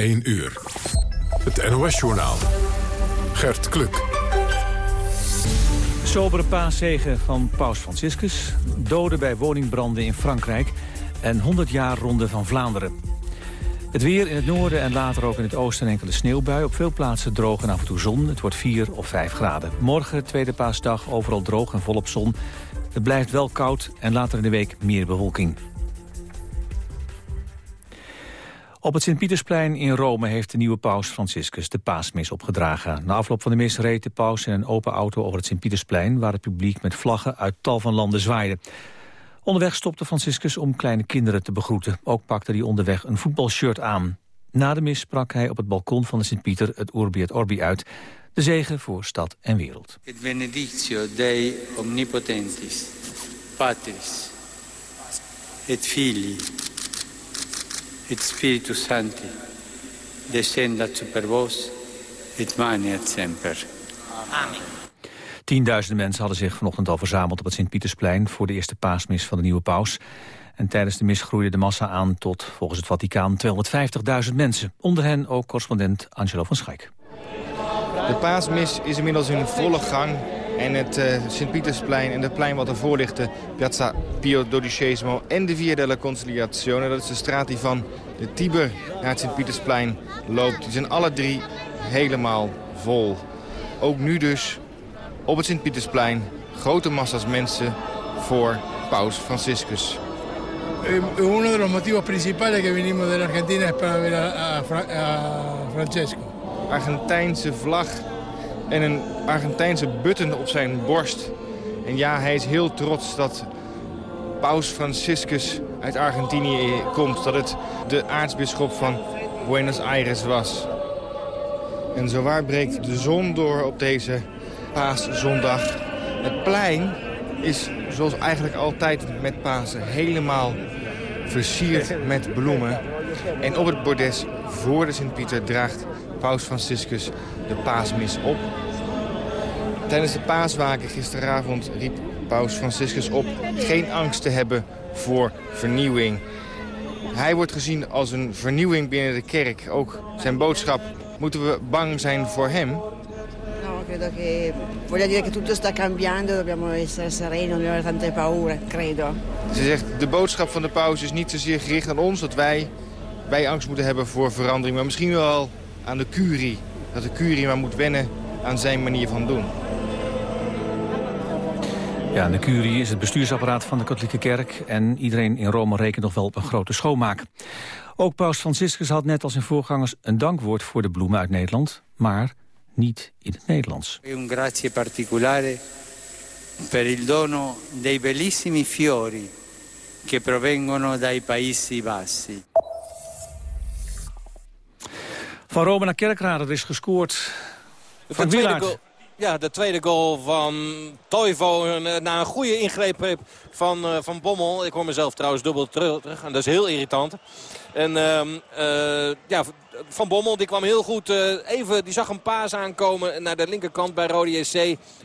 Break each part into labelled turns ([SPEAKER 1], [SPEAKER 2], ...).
[SPEAKER 1] 1 uur. Het NOS-journaal. Gert Kluk.
[SPEAKER 2] Sobere paaszegen van paus Franciscus. Doden bij woningbranden in Frankrijk. En 100 jaar ronde van Vlaanderen. Het weer in het noorden en later ook in het oosten enkele sneeuwbui. Op veel plaatsen droog en af en toe zon. Het wordt 4 of 5 graden. Morgen, tweede paasdag, overal droog en volop zon. Het blijft wel koud en later in de week meer bewolking. Op het Sint-Pietersplein in Rome heeft de nieuwe paus Franciscus de paasmis opgedragen. Na afloop van de mis reed de paus in een open auto over het Sint-Pietersplein... waar het publiek met vlaggen uit tal van landen zwaaide. Onderweg stopte Franciscus om kleine kinderen te begroeten. Ook pakte hij onderweg een voetbalshirt aan. Na de mis sprak hij op het balkon van de Sint-Pieter het Urbi et Orbi uit. De zegen voor stad en wereld.
[SPEAKER 3] Het benedictio Dei omnipotentis, Patris, et Filii, et Spiritus Sancti, descendat super vos, et et semper.
[SPEAKER 2] Amen. Tienduizenden mensen hadden zich vanochtend al verzameld op het Sint-Pietersplein... voor de eerste paasmis van de nieuwe paus. En tijdens de mis groeide de massa aan tot, volgens het Vaticaan, 250.000 mensen. Onder hen ook correspondent Angelo van Schaik.
[SPEAKER 4] De paasmis is inmiddels in volle gang. En het uh, Sint-Pietersplein en de plein wat ervoor ligt, de Piazza Pio XII en de Via della Conciliazione. Dat is de straat die van de Tiber naar het Sint-Pietersplein loopt. Die zijn alle drie helemaal vol. Ook nu dus op het Sint-Pietersplein grote massa's mensen voor paus Franciscus.
[SPEAKER 5] Eh, uno de los motivos principales que vinimos de Argentina es para ver a, Francesco.
[SPEAKER 4] Argentijnse vlag en een Argentijnse button op zijn borst. En ja, hij is heel trots dat paus Franciscus uit Argentinië komt. Dat het de aartsbisschop van Buenos Aires was. En zowaar breekt de zon door op deze paaszondag. Het plein is zoals eigenlijk altijd met Pasen helemaal versierd met bloemen. En op het bordes voor de Sint-Pieter draagt paus Franciscus de paasmis op. Tijdens de paaswaken gisteravond riep paus Franciscus op geen angst te hebben voor vernieuwing. Hij wordt gezien als een vernieuwing binnen de kerk. Ook zijn boodschap moeten we bang zijn voor hem
[SPEAKER 6] credo che voglia dire che tutto sta cambiando, dobbiamo essere sereni, non abbiamo tante paure, credo.
[SPEAKER 4] Ze zegt, de boodschap van de paus is niet zozeer gericht aan ons, dat wij, wij angst moeten hebben voor verandering, maar misschien wel aan de curie. Dat de curie maar moet wennen aan zijn manier van doen.
[SPEAKER 2] Ja, de curie is het bestuursapparaat van de katholieke kerk... en iedereen in Rome rekent nog wel op een grote schoonmaak. Ook paus Franciscus had net als zijn voorgangers een dankwoord voor de bloemen uit Nederland... maar niet in het Nederlands.
[SPEAKER 3] Un grazie particolare per il dono dei bellissimi fiori che provengono dai Paesi Bassi.
[SPEAKER 2] Van Rome naar Kerkrade, er is gescoord. Van Wielaert.
[SPEAKER 7] Ja, de tweede goal van Toivo na een goede ingreep van, uh, van Bommel. Ik hoor mezelf trouwens dubbel terug en dat is heel irritant. En uh, ja, van Bommel die kwam heel goed. Uh, even, die zag een paas aankomen naar de linkerkant bij Rode SC.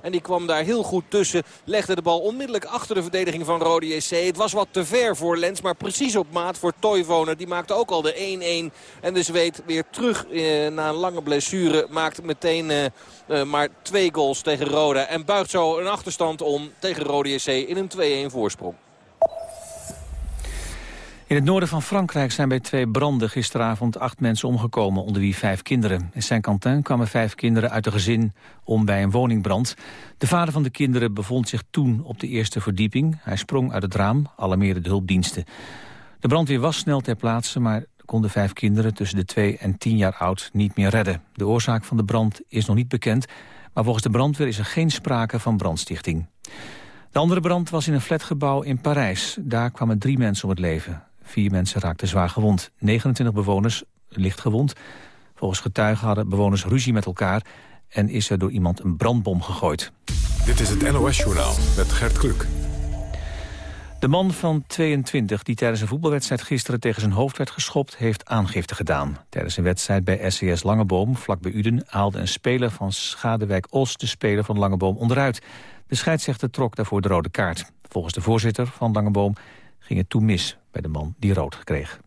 [SPEAKER 7] En die kwam daar heel goed tussen. Legde de bal onmiddellijk achter de verdediging van Rode SC. Het was wat te ver voor Lens, maar precies op maat voor Toivonen. Die maakte ook al de 1-1. En de Zweet weer terug uh, na een lange blessure. Maakt meteen uh, maar twee goals tegen Roda. En buigt zo een achterstand om tegen Rode SC in een 2-1 voorsprong.
[SPEAKER 2] In het noorden van Frankrijk zijn bij twee branden gisteravond acht mensen omgekomen, onder wie vijf kinderen. In Saint-Quentin kwamen vijf kinderen uit een gezin om bij een woningbrand. De vader van de kinderen bevond zich toen op de eerste verdieping. Hij sprong uit het raam, alarmeerde de hulpdiensten. De brandweer was snel ter plaatse, maar konden vijf kinderen tussen de twee en tien jaar oud niet meer redden. De oorzaak van de brand is nog niet bekend, maar volgens de brandweer is er geen sprake van brandstichting. De andere brand was in een flatgebouw in Parijs. Daar kwamen drie mensen om het leven. Vier mensen raakten zwaar gewond. 29 bewoners licht gewond. Volgens getuigen hadden bewoners ruzie met elkaar... en is er door iemand een brandbom gegooid.
[SPEAKER 1] Dit is het NOS-journaal met Gert Kluk.
[SPEAKER 2] De man van 22 die tijdens een voetbalwedstrijd gisteren tegen zijn hoofd werd geschopt, heeft aangifte gedaan. Tijdens een wedstrijd bij SCS Langeboom, vlak bij Uden, haalde een speler van Schadewijk-Os de speler van Langeboom onderuit. De scheidsrechter trok daarvoor de rode kaart. Volgens de voorzitter van Langeboom ging het toen mis bij de man die rood kreeg.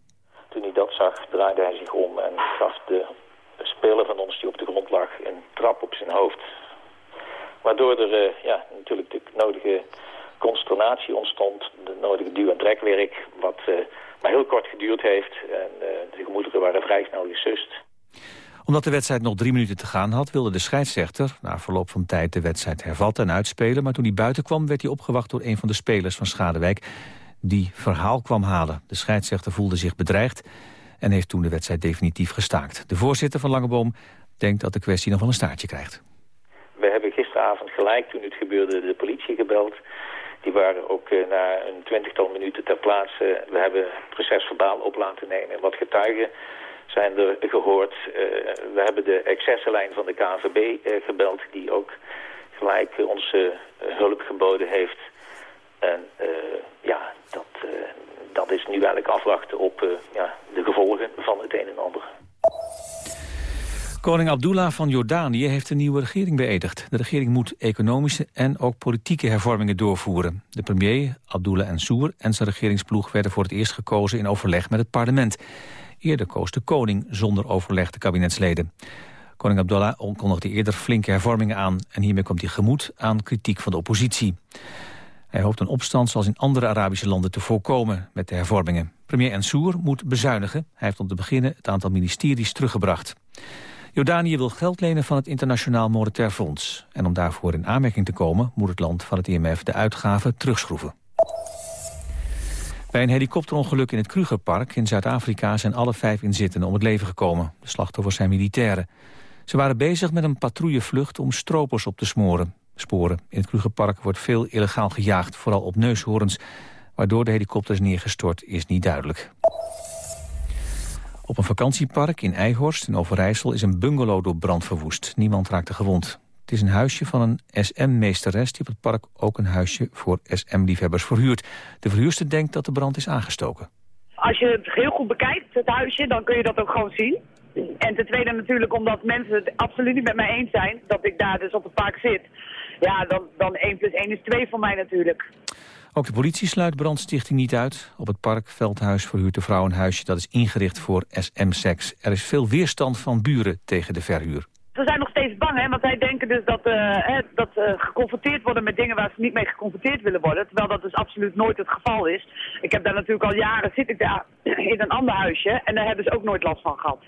[SPEAKER 8] Toen hij dat zag, draaide hij zich om en gaf de speler van ons die op de grond lag een trap op zijn hoofd. Waardoor er uh, ja, natuurlijk de nodige consternatie ontstond, de nodige duw- en trekwerk, wat uh, maar heel kort geduurd heeft. En uh, de gemoederen waren vrij snel gesust.
[SPEAKER 2] Omdat de wedstrijd nog drie minuten te gaan had, wilde de scheidsrechter na verloop van tijd de wedstrijd hervatten en uitspelen. Maar toen hij buiten kwam, werd hij opgewacht door een van de spelers van Schadewijk die verhaal kwam halen. De scheidsrechter voelde zich bedreigd en heeft toen de wedstrijd definitief gestaakt. De voorzitter van Langeboom denkt dat de kwestie nog wel een staartje krijgt.
[SPEAKER 8] We hebben gisteravond gelijk, toen het gebeurde, de politie gebeld. Die waren ook uh, na een twintigtal minuten ter plaatse. We hebben het proces verbaal op laten nemen. Wat getuigen zijn er gehoord. Uh, we hebben de excessenlijn van de KNVB uh, eh, gebeld... die ook gelijk onze hulp geboden heeft. En ja, dat, dat is nu eigenlijk afwachten op ja, de gevolgen van het een en ander.
[SPEAKER 2] Koning Abdullah van Jordanië heeft een nieuwe regering beëdigd. De regering moet economische en ook politieke hervormingen doorvoeren. De premier, Abdullah Ensur, en zijn regeringsploeg werden voor het eerst gekozen in overleg met het parlement. Eerder koos de koning zonder overleg de kabinetsleden. Koning Abdullah kondigde eerder flinke hervormingen aan... en hiermee komt hij gemoed aan kritiek van de oppositie. Hij hoopt een opstand zoals in andere Arabische landen te voorkomen met de hervormingen. Premier Ensur moet bezuinigen. Hij heeft om te beginnen het aantal ministeries teruggebracht. Jordanië wil geld lenen van het Internationaal Monetair Fonds. En om daarvoor in aanmerking te komen... moet het land van het IMF de uitgaven terugschroeven. Bij een helikopterongeluk in het Krugerpark in Zuid-Afrika... zijn alle vijf inzittenden om het leven gekomen. De slachtoffers zijn militairen. Ze waren bezig met een patrouillevlucht om stropers op te smoren. Sporen. In het Krugerpark wordt veel illegaal gejaagd, vooral op neushoorns. Waardoor de helikopter is neergestort is niet duidelijk. Op een vakantiepark in Eijhorst in Overijssel is een bungalow door brand verwoest. Niemand raakte gewond. Het is een huisje van een SM-meesteres die op het park ook een huisje voor SM-liefhebbers verhuurt. De verhuurster denkt dat de brand is aangestoken.
[SPEAKER 9] Als je het heel goed bekijkt, het huisje, dan kun je dat ook gewoon zien. En ten tweede natuurlijk omdat mensen het absoluut niet met mij eens zijn dat ik daar dus op het park zit. Ja, dan, dan 1 plus 1 is 2 voor mij natuurlijk.
[SPEAKER 2] Ook de politie sluit brandstichting niet uit. Op het park Veldhuis verhuurt de vrouw een huisje dat is ingericht voor SM-seks. Er is veel weerstand van buren tegen de verhuur.
[SPEAKER 9] Ze zijn nog steeds bang, hè, want zij denken dus dat, uh, dat uh, geconfronteerd worden met dingen waar ze niet mee geconfronteerd willen worden. Terwijl dat dus absoluut nooit het geval is. Ik heb daar natuurlijk al jaren, zit ik daar in een ander huisje en daar hebben ze ook nooit last van gehad.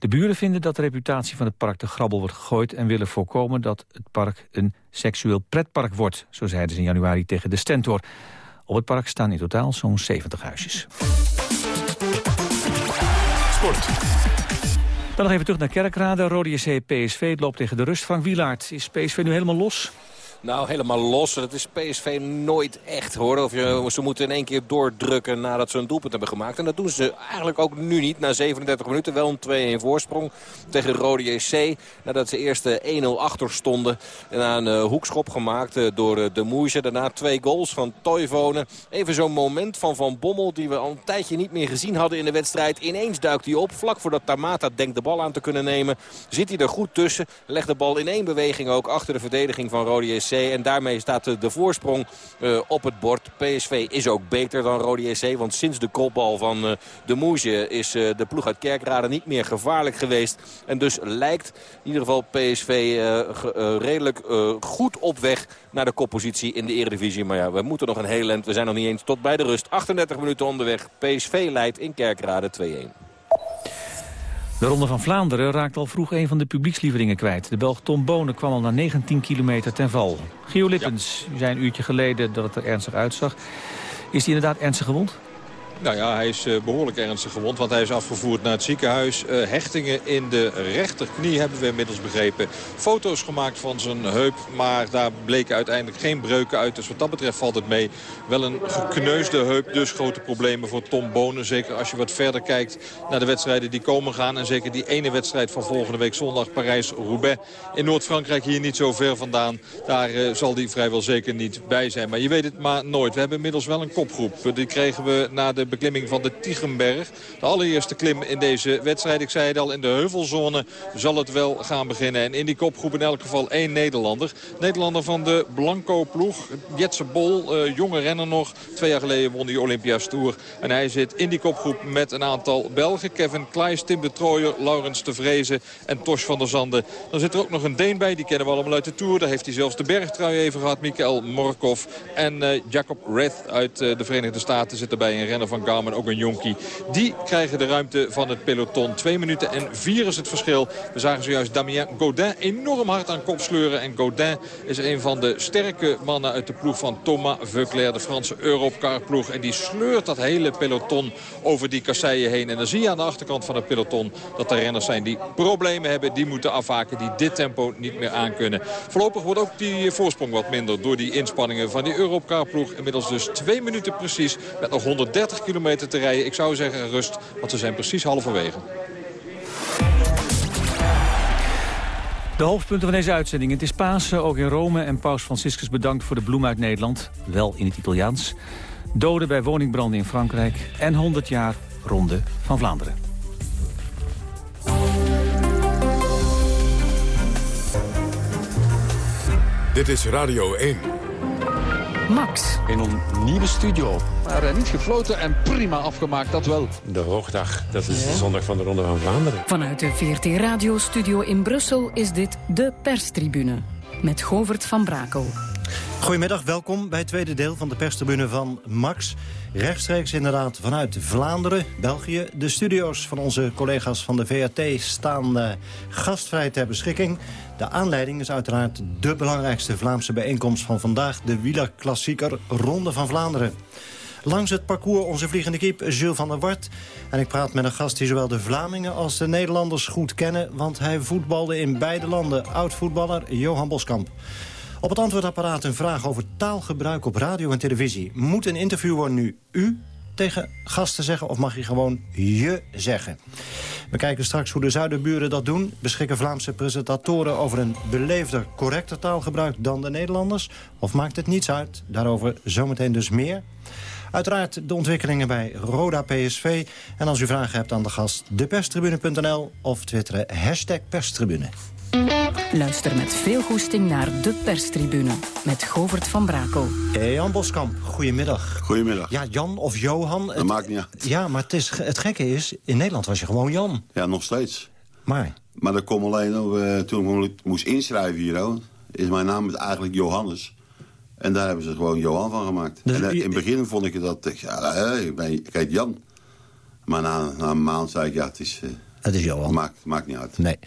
[SPEAKER 2] De buren vinden dat de reputatie van het park te grabbel wordt gegooid... en willen voorkomen dat het park een seksueel pretpark wordt. Zo zeiden ze in januari tegen de Stentor. Op het park staan in totaal zo'n 70 huisjes. Sport. Dan nog even terug naar Kerkrade. Rode JC PSV loopt tegen de rust. Frank Wielaert, is PSV nu helemaal los?
[SPEAKER 7] Nou, helemaal los. Dat is PSV nooit echt, hoor. Of ze moeten in één keer doordrukken nadat ze een doelpunt hebben gemaakt. En dat doen ze eigenlijk ook nu niet. Na 37 minuten wel een 2-1 voorsprong tegen Rode JC. Nadat ze eerst 1-0 achter stonden. En na een uh, hoekschop gemaakt uh, door de Moeise. Daarna twee goals van Toivonen. Even zo'n moment van Van Bommel die we al een tijdje niet meer gezien hadden in de wedstrijd. Ineens duikt hij op. Vlak voordat Tamata denkt de bal aan te kunnen nemen. Zit hij er goed tussen. Legt de bal in één beweging ook achter de verdediging van Rode JC. En daarmee staat de voorsprong uh, op het bord. PSV is ook beter dan Rode JC. Want sinds de kopbal van uh, de Moesje is uh, de ploeg uit Kerkrade niet meer gevaarlijk geweest. En dus lijkt in ieder geval PSV redelijk goed op weg naar de koppositie in de Eredivisie. Maar ja, we moeten nog een heel eind. We zijn nog niet eens tot bij de rust. 38 minuten onderweg. PSV leidt in Kerkrade 2-1.
[SPEAKER 2] De Ronde van Vlaanderen raakt al vroeg een van de publiekslievelingen kwijt. De Belg Tom Bonen kwam al na 19 kilometer ten val. Gio Lippens, ja. u zei een uurtje geleden dat het er ernstig uitzag. Is hij inderdaad ernstig gewond?
[SPEAKER 10] Nou ja, hij is uh, behoorlijk ernstig gewond, want hij is afgevoerd naar het ziekenhuis. Uh, hechtingen in de rechterknie hebben we inmiddels begrepen. Foto's gemaakt van zijn heup, maar daar bleken uiteindelijk geen breuken uit. Dus wat dat betreft valt het mee. Wel een gekneusde heup, dus grote problemen voor Tom Bonen. Zeker als je wat verder kijkt naar de wedstrijden die komen gaan. En zeker die ene wedstrijd van volgende week zondag Parijs-Roubaix. In Noord-Frankrijk hier niet zo ver vandaan. Daar uh, zal die vrijwel zeker niet bij zijn. Maar je weet het maar nooit. We hebben inmiddels wel een kopgroep. Die kregen we na de beklimming van de Tiggenberg. De allereerste klim in deze wedstrijd. Ik zei het al, in de heuvelzone zal het wel gaan beginnen. En in die kopgroep in elk geval één Nederlander. Nederlander van de Blanco-ploeg. Jetse Bol, uh, jonge renner nog. Twee jaar geleden won die Olympia's Tour. En hij zit in die kopgroep met een aantal Belgen. Kevin Kleijs, Tim de Trooijer, Laurens de Vrezen en Tosh van der Zanden. Dan zit er ook nog een Deen bij, die kennen we allemaal uit de Tour. Daar heeft hij zelfs de bergtrui even gehad, Mikael Morkov. En uh, Jacob Reth uit uh, de Verenigde Staten zit erbij. Een renner van Garmin, ook een jonkie. Die krijgen de ruimte van het peloton. 2 minuten en 4 is het verschil. We zagen zojuist Damien Godin enorm hard aan kop sleuren. En Godin is een van de sterke mannen uit de ploeg van Thomas Veuclair. De Franse Europcar ploeg. En die sleurt dat hele peloton over die kasseien heen. En dan zie je aan de achterkant van het peloton dat er renners zijn die problemen hebben. Die moeten afhaken, die dit tempo niet meer aankunnen. Voorlopig wordt ook die voorsprong wat minder door die inspanningen van die Europcar ploeg. Inmiddels dus 2 minuten precies met nog 130 kilometer te rijden. Ik zou zeggen rust, want we zijn precies halverwege.
[SPEAKER 2] De hoofdpunten van deze uitzending. Het is Pasen, ook in Rome. En paus Franciscus bedankt voor de bloem uit Nederland. Wel in het Italiaans. Doden bij woningbranden in Frankrijk. En 100 jaar Ronde van Vlaanderen.
[SPEAKER 1] Dit is Radio 1.
[SPEAKER 11] Max.
[SPEAKER 12] In een nieuwe studio. Maar uh, niet gefloten en prima afgemaakt, dat wel.
[SPEAKER 13] De hoogdag, dat is de zondag van de Ronde van Vlaanderen.
[SPEAKER 11] Vanuit de VRT Radiostudio in Brussel is dit de perstribune. Met Govert van Brakel.
[SPEAKER 14] Goedemiddag, welkom bij het tweede deel van de perstribune van Max. Rechtstreeks inderdaad vanuit Vlaanderen, België. De studio's van onze collega's van de VRT staan uh, gastvrij ter beschikking. De aanleiding is uiteraard de belangrijkste Vlaamse bijeenkomst van vandaag... de wielerklassieker Ronde van Vlaanderen. Langs het parcours onze vliegende kip Jules van der Wart. En ik praat met een gast die zowel de Vlamingen als de Nederlanders goed kennen... want hij voetbalde in beide landen. Oud-voetballer Johan Boskamp. Op het antwoordapparaat een vraag over taalgebruik op radio en televisie. Moet een interviewer nu u tegen gasten zeggen of mag je gewoon je zeggen? We kijken straks hoe de zuiderburen dat doen. Beschikken Vlaamse presentatoren over een beleefder, correcter taalgebruik dan de Nederlanders? Of maakt het niets uit? Daarover zometeen dus meer. Uiteraard de ontwikkelingen bij Roda PSV. En als u vragen hebt aan de gast, deperstribune.nl of twitteren hashtag perstribune.
[SPEAKER 11] Luister met veel goesting naar de perstribune met Govert van Brakel.
[SPEAKER 14] Hey Jan Boskamp, goedemiddag.
[SPEAKER 15] Goedemiddag.
[SPEAKER 14] Ja, Jan of Johan.
[SPEAKER 15] Dat maakt niet uit.
[SPEAKER 14] Ja, maar het, is, het gekke is, in Nederland was je gewoon Jan.
[SPEAKER 15] Ja, nog steeds.
[SPEAKER 14] Maar?
[SPEAKER 15] Maar dat komt alleen, uh, toen ik moest inschrijven hier, oh, is mijn naam eigenlijk Johannes. En daar hebben ze gewoon Johan van gemaakt. Dus en, in het begin vond ik dat, ja, ik, ben, ik heet Jan. Maar na, na een maand zei ik, ja, het is... Uh,
[SPEAKER 14] het is Johan.
[SPEAKER 15] Maakt, maakt niet uit.
[SPEAKER 14] Nee.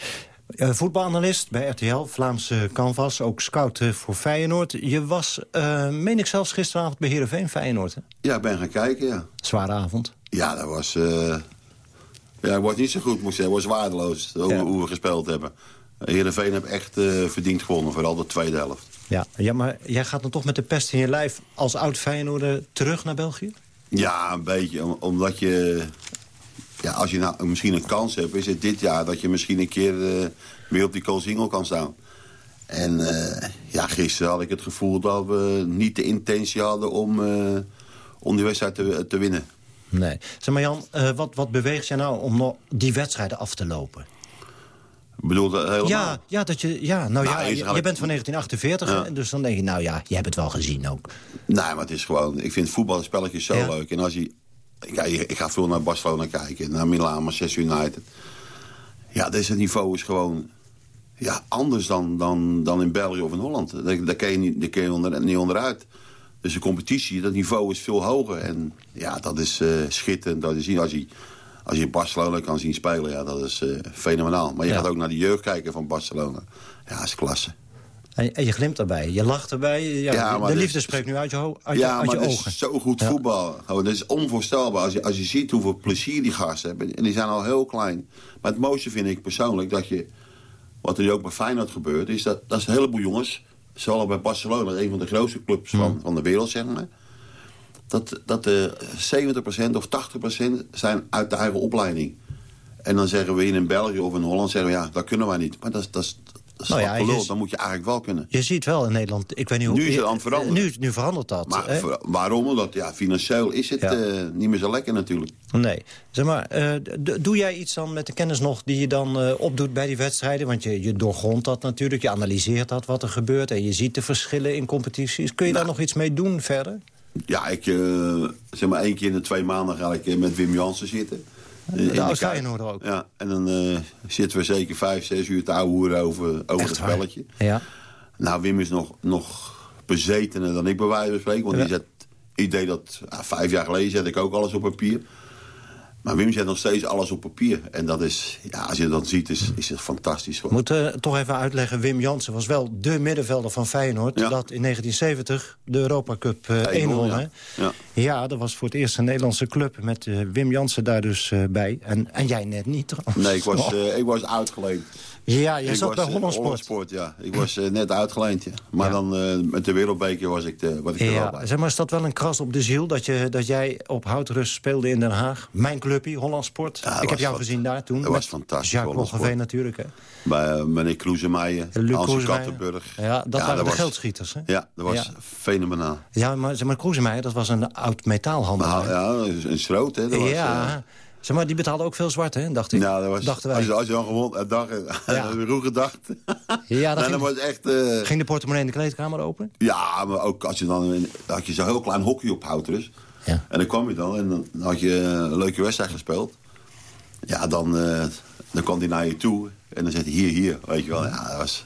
[SPEAKER 14] Uh, voetbalanalist bij RTL, Vlaamse Canvas, ook scout uh, voor Feyenoord. Je was, uh, meen ik zelfs gisteravond bij Heerenveen Feyenoord, hè?
[SPEAKER 15] Ja, ik ben gaan kijken, ja.
[SPEAKER 14] Zware avond.
[SPEAKER 15] Ja, dat was... ja, het was niet zo goed, moet ik zeggen. Het was waardeloos, hoe, ja. hoe we gespeeld hebben. Heerenveen heeft echt verdiend gewonnen, vooral de tweede helft.
[SPEAKER 14] Ja, ja, maar jij gaat dan toch met de pest in je lijf als oud Feyenoorder terug naar België?
[SPEAKER 15] Ja, een beetje, omdat je ja, als je nou misschien een kans hebt, is het dit jaar dat je misschien een keer uh, weer op die koolsingel kan staan. En uh, ja, gisteren had ik het gevoel dat we niet de intentie hadden om, uh, om die wedstrijd te, te winnen.
[SPEAKER 14] Nee. Zeg maar Jan, wat, wat beweegt je nou om nog die wedstrijden af te lopen?
[SPEAKER 15] Ik bedoel, helemaal?
[SPEAKER 14] Ja, ja, dat je, ja, nou, nou ja, je, je, bent van 1948, ja. dus dan denk je, nou ja, je hebt het wel gezien ook.
[SPEAKER 15] Nee, maar het is gewoon, ik vind voetbalspelletjes zo ja. leuk. En als je ja, ik ga veel naar Barcelona kijken, naar Milan, Manchester United. Ja, deze niveau is gewoon ja, anders dan, dan, dan in België of in Holland. Daar, daar kun je, niet, daar kun je onder, niet onderuit. Dus de competitie, dat niveau is veel hoger. En ja, dat is uh, schitterend. Dat is, als, je, als je Barcelona kan zien spelen, ja, dat is uh, fenomenaal. Maar je ja. gaat ook naar de jeugd kijken van Barcelona. Ja, dat is klasse.
[SPEAKER 14] En, en je glimt erbij, je lacht erbij. Ja, ja de liefde spreekt nu uit je, uit
[SPEAKER 15] ja,
[SPEAKER 14] uit
[SPEAKER 15] maar
[SPEAKER 14] je ogen.
[SPEAKER 15] is zo goed voetbal. Dat is onvoorstelbaar. Als je, als je ziet hoeveel plezier die gasten hebben. En die zijn al heel klein. Maar het mooiste vind ik persoonlijk dat je... Wat er ook bij Feyenoord gebeurt... is dat, dat is een heleboel jongens... zowel bij Barcelona, een van de grootste clubs van,
[SPEAKER 14] Hmm.
[SPEAKER 15] van de wereld, zeg maar... dat, dat de 70% of 80% zijn uit de eigen opleiding. En dan zeggen we in België of in Holland... zeggen we, ja, dat kunnen wij niet. Maar dat, dat, is- Dat is
[SPEAKER 14] Nou
[SPEAKER 15] nou
[SPEAKER 14] ja,
[SPEAKER 15] gelul, dan moet je eigenlijk wel kunnen.
[SPEAKER 14] Je ziet wel in Nederland, ik weet niet hoe...
[SPEAKER 15] Nu is het aan het veranderen.
[SPEAKER 14] Nu, nu verandert dat.
[SPEAKER 15] Maar voor- waarom? Omdat ja, financieel is het
[SPEAKER 14] Ja.
[SPEAKER 15] eh, niet meer zo lekker natuurlijk.
[SPEAKER 14] Nee. Zeg maar, eh, doe jij iets dan met de kennis nog die je dan eh, opdoet bij die wedstrijden? Want je, je doorgrondt dat natuurlijk, je analyseert dat wat er gebeurt... en je ziet de verschillen in competities. Kun je
[SPEAKER 15] Nou.
[SPEAKER 14] daar nog iets mee doen verder?
[SPEAKER 15] Ja, ik zeg maar één keer in de twee maanden ga ik met Wim Jansen zitten.
[SPEAKER 14] De. Feyenoorder ook.
[SPEAKER 15] Ja, en dan eh, zitten we zeker vijf, zes uur te ouwehoeren over, over het spelletje.
[SPEAKER 14] Ja.
[SPEAKER 15] Nou, Wim is nog, nog bezetener dan ik bij wijze van spreken. Want
[SPEAKER 14] Ja.
[SPEAKER 15] die zet, ik deed dat ah, vijf jaar geleden, zet ik ook alles op papier. Maar Wim zet nog steeds alles op papier. En dat is, ja, als je dat ziet, is, is het fantastisch.
[SPEAKER 14] Ik
[SPEAKER 15] Gewoon.
[SPEAKER 14] moet eh, toch even uitleggen, Wim Jansen was wel de middenvelder van Feyenoord...
[SPEAKER 15] Ja.
[SPEAKER 14] dat in 1970 de Europa Cup eh 1
[SPEAKER 15] won, ja. Ja.
[SPEAKER 14] Ja, dat was voor het eerst een Nederlandse club met eh, Wim Jansen daar dus eh, bij. En, en jij net niet trouwens.
[SPEAKER 15] Nee, ik was,
[SPEAKER 14] Oh.
[SPEAKER 15] eh, ik was uitgeleend.
[SPEAKER 14] Ja,
[SPEAKER 15] ik
[SPEAKER 14] zat bij
[SPEAKER 15] eh,
[SPEAKER 14] Hollandsport.
[SPEAKER 15] Ja. Ik was eh, net uitgeleend, ja. Maar
[SPEAKER 14] Ja.
[SPEAKER 15] dan eh, met de wereldbeker was ik, de, was ik er wel
[SPEAKER 14] Ja,
[SPEAKER 15] bij.
[SPEAKER 14] zeg maar, is dat wel een kras op de ziel dat, je, dat jij op houtrust speelde in Den Haag? Mijn clubje, Hollandsport.
[SPEAKER 15] Ja,
[SPEAKER 14] Ik heb jou gezien daar toen.
[SPEAKER 15] dat was fantastisch,
[SPEAKER 14] Jacques. Roggeveen natuurlijk. Hè.
[SPEAKER 15] Bij uh, meneer Kloezemeijer,
[SPEAKER 14] Kroesemeijer.
[SPEAKER 15] Kattenburg.
[SPEAKER 14] Ja, dat waren de
[SPEAKER 15] was-
[SPEAKER 14] geldschieters. Hè?
[SPEAKER 15] Ja, dat was
[SPEAKER 14] Ja.
[SPEAKER 15] fenomenaal.
[SPEAKER 14] Ja, maar, zeg maar dat was een oud metaalhandelaar.
[SPEAKER 15] Nou, ja, een schroot, hè. Dat was,
[SPEAKER 14] ja, zeg maar, die betaalde ook veel zwart, hè, dacht ik.
[SPEAKER 15] nou, dat was,
[SPEAKER 14] Dachten wij.
[SPEAKER 15] als, je, als je dan gewoon dag,
[SPEAKER 14] Ja.
[SPEAKER 15] een roe gedacht.
[SPEAKER 14] Ja, dat
[SPEAKER 15] nou,
[SPEAKER 14] ging,
[SPEAKER 15] dat was echt... eh,
[SPEAKER 14] ging de portemonnee in de kleedkamer open?
[SPEAKER 15] Ja, maar ook als je dan... in- had je zo'n heel klein hokje op Houtrus.
[SPEAKER 14] Ja.
[SPEAKER 15] En dan kwam je dan en dan had je een leuke wedstrijd gespeeld. Ja, dan, eh, dan kwam hij naar je toe. En dan zei hij hier, hier. Weet je wel. Ja, dat was,